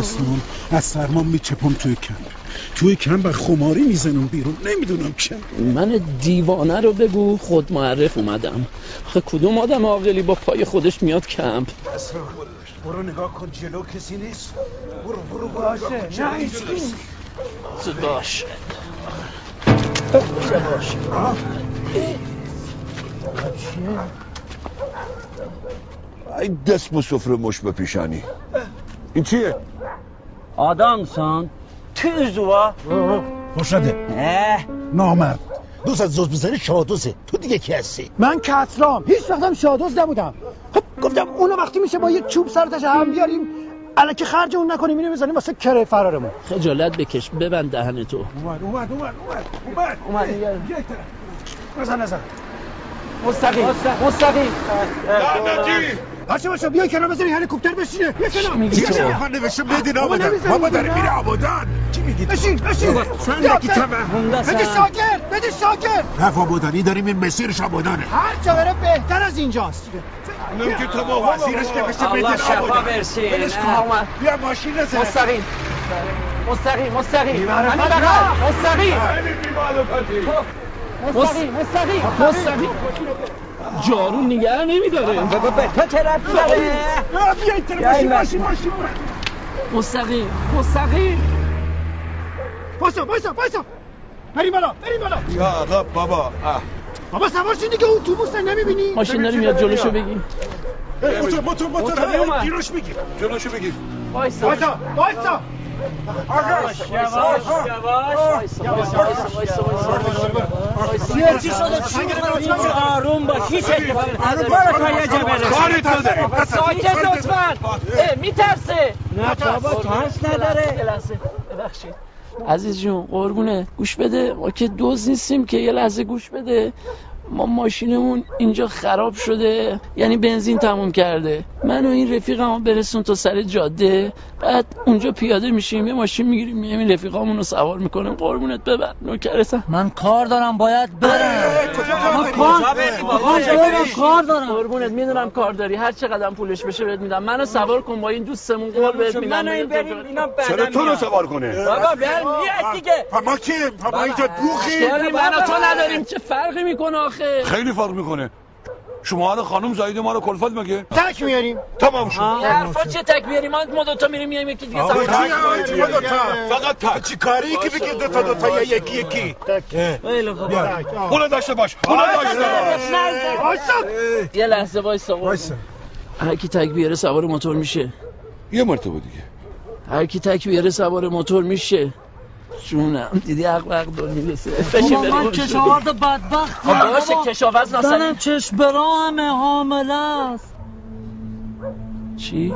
از سرما میچپم توی کمپ توی کمپ و خماری می‌زنم بیرون. نمی‌دونم چه من دیوانه رو بگو خود معرف اومدم. آخه کدوم آدم عاقلی با پای خودش میاد کمپ؟ برو نگاه کن جلو کسی نیست. برو برو برو باشه نه هیچ. باش. ای دست به سفره مش به پیشانی. این چیه؟ Adamsan, tüzüva. خوشده نامرد. دوست از زوز بزنی شادوزه. تو دیگه کی هستی؟ من کترام هیچ وقتم شادوز نبودم. خب گفتم اونو وقتی میشه با یه چوب سرتش هم بیاریم الکی خرج اون نکنیم اینو بزنیم واسه کره فرارمون. خجالت بکش ببند دهن تو. اومد اومد اومد اومد اومد. اومد نزن نزن. مستقیم. مستقیم. هرچه باشه بیا کنار بزنی هر کوپتر بشینه. بیا کنار. میگی من نوشتم بدین آبادان بابا داره میره آبادان. چی میگی بشین بشین. سن دقیقه توهم دست بده شاکر بده شاکر. رفت آبادانی داریم این مسیر آبادانه. هر جا بره بهتر از اینجاست. اونم که تو با وزیرش که بشه بدین آبادان. بلش کن. بیا ماشین نزن مستقیم. مستقیم مستقیم. همین بغل. خب. مستقیم مستقیم. مستقیم. مستقیم. جارو نگه نمیداره. تو طرف داره بیا این طرف ماشین ماشین ماشین مستقیم مستقیم. وایسا وایسا وایسا بریم بالا بریم بالا. یا عقب بابا. بابا سوار شدی که اتوبوس نمی‌بینی؟ ماشین داره میاد جلوشو بگی. موتور موتور موتور. گیروش میگیر جلوشو بگیر. وایسا. وایسا وایسا. چی شده چی می‌خوای؟ آروم باش هیچ اتفاقی نداره. کاری تو ساکت لطفا میترسه نه بابا ترس نداره ببخشید عزیز جون قربونه گوش بده ما که دوز نیستیم که یه لحظه گوش بده ما ماشینمون اینجا خراب شده یعنی بنزین تموم کرده. من و این رفیقمو برسون تا سر جاده بعد اونجا پیاده میشیم یه ماشین می‌گیریم میایم این رفیقامون رو سوار می‌کنیم. قربونت ببر نوکرتم من کار دارم باید برم. من کار دارم. قربونت می‌دونم کار داری. هر چقدر پولش بشه بهت میدم. منو سوار کن با این دوستمون قول بهت میدم. منو این بریم اینا چرا تو رو. سوار کنه؟ بابا بریم میاد دیگه. ما کی؟ ما اینجا دوخی. اشکالی من و تو نداریم. چه فرقی می‌کنه آخه؟ خیلی فرق می‌کنه. شما حالا خانم زاید ما رو کلفت مگه؟ تک میاریم. تمام شد. حرفا چه تک بیاری ما ما دوتا میریم میایم یکی دیگه سوار. فقط تک. چی کاری؟ که بگی دوتا دوتا یا یکی یکی. خیلی خوب. اونو داشته باش اونو داشته باش. یه لحظه وایسا. وایسا. هر کی تک بیاره سوار موتور میشه. یه مرتبه دیگه. هر کی تک بیاره سوار موتور میشه. جونم دیدی عقل عقل دور می‌رسه. من کشاورز بدبخت خب باشه کشاورز زنم ناسنی. چشم برامه حامله است. چی؟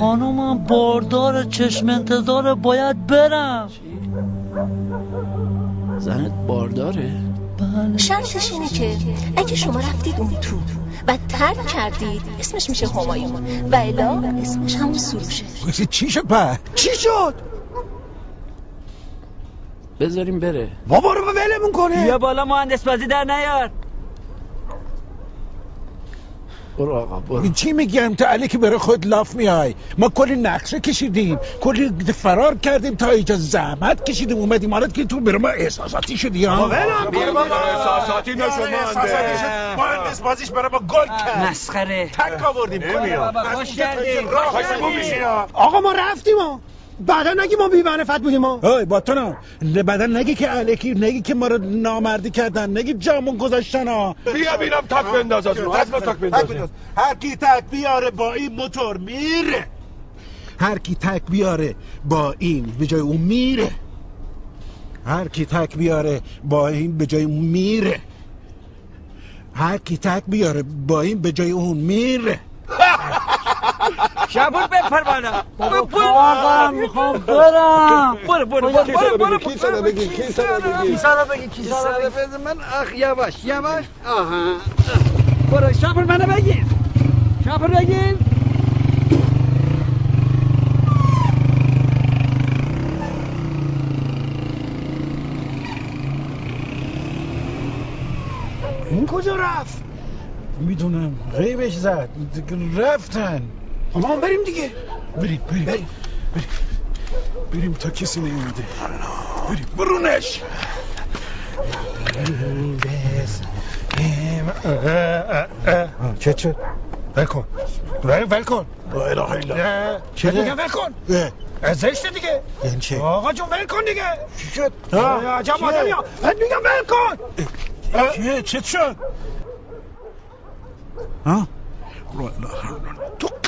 خانومم باردار چشم انتظار باید برم. زنت بارداره؟ شرطش اینه که اگه شما رفتید اون تو و ترک کردید اسمش میشه همایون و الا اسمش همون سروشه. چی شد؟ په چی شد؟ بذاریم بره. بابا رو ولمون کنه. بیا بالا مهندس بازی در نیار. برو آقا برو. چی میگم؟ تو علی که برای خود لاف میای. ما کلی نقشه کشیدیم. کلی فرار کردیم تا اینجا زحمت کشیدیم. اومدیم. حالا که تو برای ما احساساتی شدی ها احساساتی نشد مهندس. بازیش برای ما گل کرد. مسخره. تک آوردیم. خوش کردیم آقا ما رفتیم ها. بعدا نگی ما بی‌معرفت بودیم ها اوی با تو نه بعدا نگی که الکی نگی که ما رو نامردی کردن نگی جامون گذاشتن ها. بیا بینم تک بنداز از اون حتما تک بنداز. هر کی تک بیاره با این موتور میره. هر کی تک بیاره با این به جای اون میره. هر کی تک بیاره با این به جای اون میره. هر کی تک بیاره با این به جای اون میره. شبون بپر بالا آقا می‌خوام برم. برو برو برو برو برو. کی صدا بگی؟ کی صدا بگی؟ کی صدا بگی؟ کی صدا بگی؟ من اخ یواش یواش. آها. برو شاپر منو بگیر. شاپر بگیر. این کجا رفت؟ می‌دونم. غیبش زد. رفتن. ما هم بریم دیگه بریم بریم بریم بریم تا کسی نمیده بریم برونش چه چه ول کن ول کن لا اله الا چه میگم ول کن زشته دیگه یعنی چه آقا جون ول کن دیگه چی شد عجب آدمی ها میگم ول کن چه چه شد ها تو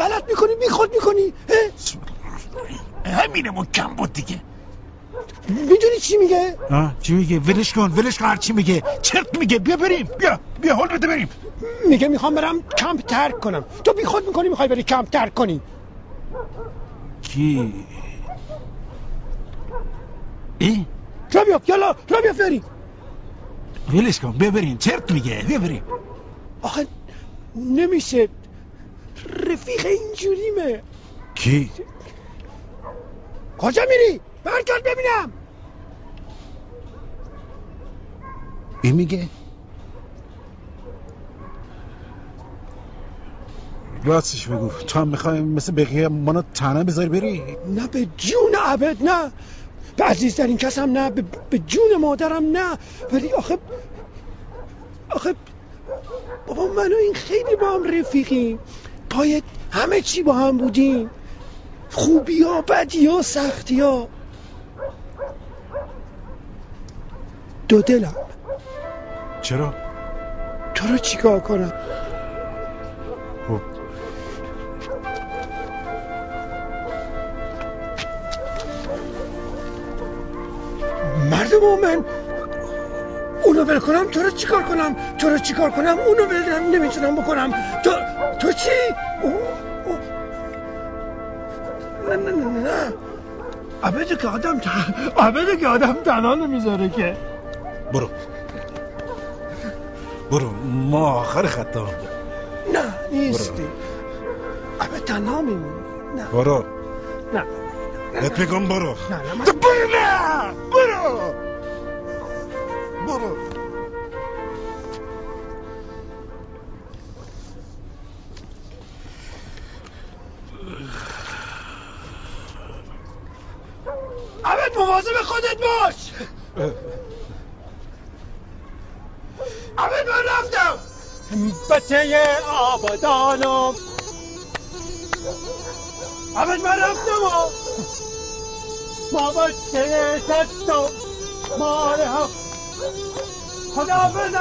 غلط می‌کنی بی خود می‌کنی همینمون کم بود دیگه. می‌دونی چی میگه؟ ها چی میگه؟ ولش کن ولش کن هر چی میگه. چرت میگه بیا بریم بیا بیا حال بده بریم. میگه می‌خوام برم کمپ ترک کنم. تو بی خود می‌کنی می‌خوای بری کمپ ترک کنی. کی؟ ای؟ را بیا یالا را بیا بریم. ولش کن بیا بریم. چرت میگه بیا بریم. آخه نمیشه. رفیق اینجوریمه. کی؟ کجا میری؟ برگرد ببینم. این میگه. راستش بگو. تو هم می‌خوای مثل بقیه منو تنه بذاری بری؟ نه به جون عبد نه. به عزیزترین کسم نه به, به جون مادرم نه. ولی آخه آخه بابا من و این خیلی با هم رفیقیم. پای همه چی با هم بودیم. خوبی ها بدی ها سختی ها دو دلم. چرا؟ تو رو چیکار کنم؟ خب. مرد مومن اونو ول کنم تو رو چیکار کنم؟ تو رو چیکار کنم؟ اونو ول نمی‌تونم بکنم. تو تو چی؟ او... او... نه نه نه نه عبده که آدم عبده که آدم تنها نمی‌ذاره که. برو. برو ما آخر خطا نه نیستی. عبد تنها میمونی. نه. برو. نه. بهت بگم برو. نه نه. برو نه! برو! برو. عبد مواظب خودت باش. عبد من رفتم. بچه آبادانم عبد من رفتم و ما بچه ستم ماره هم خدا عبد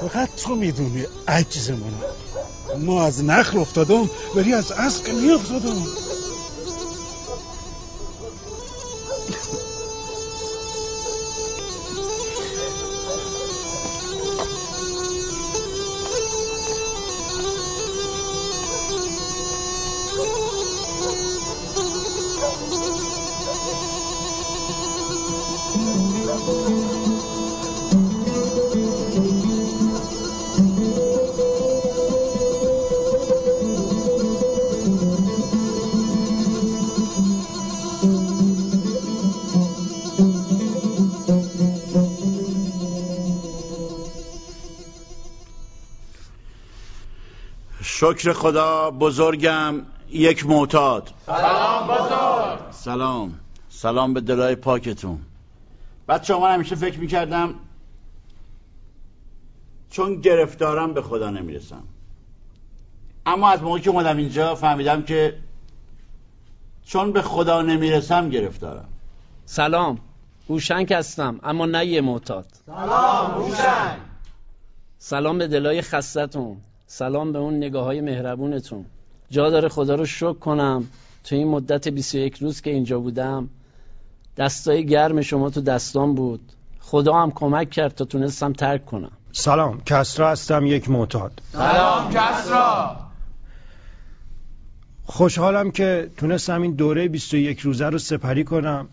فقط تو می‌دونی عجز منو ما از نخل افتادم ولی از اسک نیافتادم شکر خدا بزرگم یک معتاد. سلام بزرگ. سلام. سلام به دلای پاکتون. بچه من همیشه فکر می‌کردم چون گرفتارم به خدا نمی‌رسم. اما از موقعی که اومدم اینجا فهمیدم که چون به خدا نمی‌رسم گرفتارم. سلام. هوشنگ هستم اما نه یه معتاد. سلام هوشنگ. سلام به دلای خستتون سلام به اون نگاه های مهربونتون. جا داره خدا رو شکر کنم. تو این مدت 21 روز که اینجا بودم دستای گرم شما تو دستان بود. خدا هم کمک کرد تا تونستم ترک کنم. سلام کسرا هستم یک معتاد. سلام کسرا. خوشحالم که تونستم این دوره 21 روزه رو سپری کنم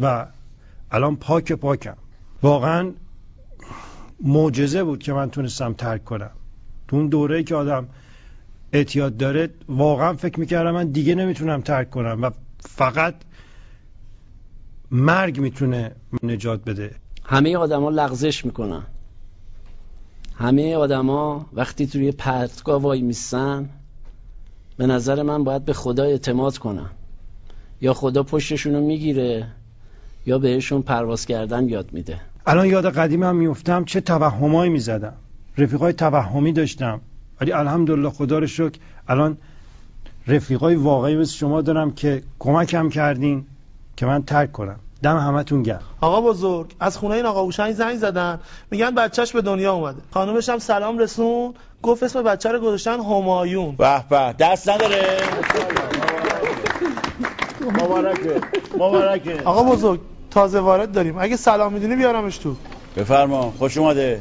و الان پاک پاکم. واقعا معجزه بود که من تونستم ترک کنم. تو اون دوره که آدم اعتیاد داره واقعا فکر می‌کردم من دیگه نمی‌تونم ترک کنم و فقط مرگ می‌تونه نجات بده. همه آدما لغزش می‌کنن. همه آدما وقتی توی پرتگاه وای میسن به نظر من باید به خدا اعتماد کنن. یا خدا پشتشونو می‌گیره یا بهشون پرواز کردن یاد میده. الان یاد قدیمم میفتم چه توهمایی می‌زدم. رفیقای توهمی داشتم. ولی الحمدلله خدا رو شکر الان رفیقای واقعی مثل شما دارم که کمکم کردین که من ترک کنم. دم همتون گرم. آقا بزرگ از خونه این آقا هوشنگ زنگ زدن. میگن بچهش به دنیا اومده. خانومش هم سلام رسون. گفت اسم بچه رو گذاشتن همایون. به به دست نداره. مبارکه مبارکه. آقا بزرگ تازه وارد داریم. اگه سلام می‌دونی بیارمش تو. بفرما خوش اومده.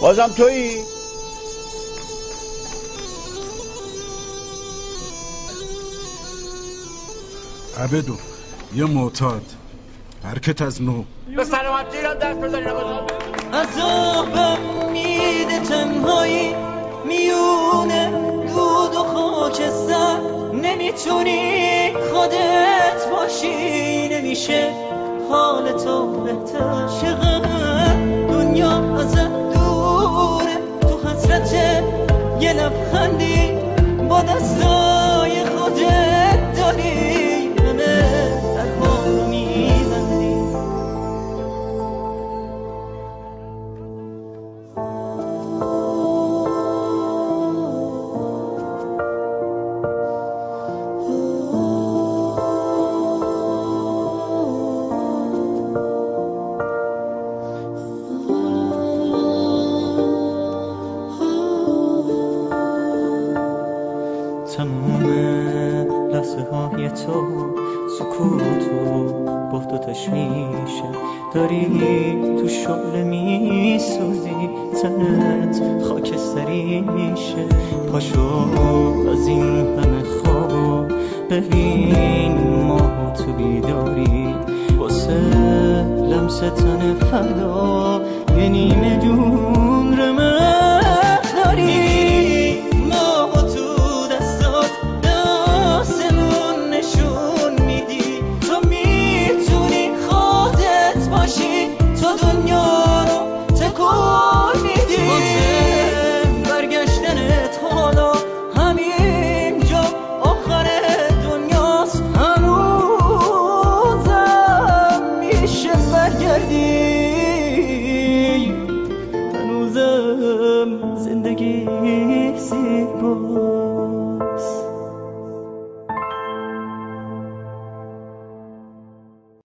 بازم تویی؟ عبدو یه معتاد. حرکت از نو. به سلامتی ایران دست بزنید عذابم میده تنهایی میونه دود و خاکستر نمی‌تونی خودت باشی نمیشه. حال تو بهتر. چقدر دنیا ازت دوره تو حسرت یه لبخندی با دستای تو سکوت و بهت و تشویشه داری تو شعله میسوزی تنت خاکستری میشه. پاشو از این همه خوابو ببین ما تو بیداری. واسه لمس تن فردا یه نیمه جون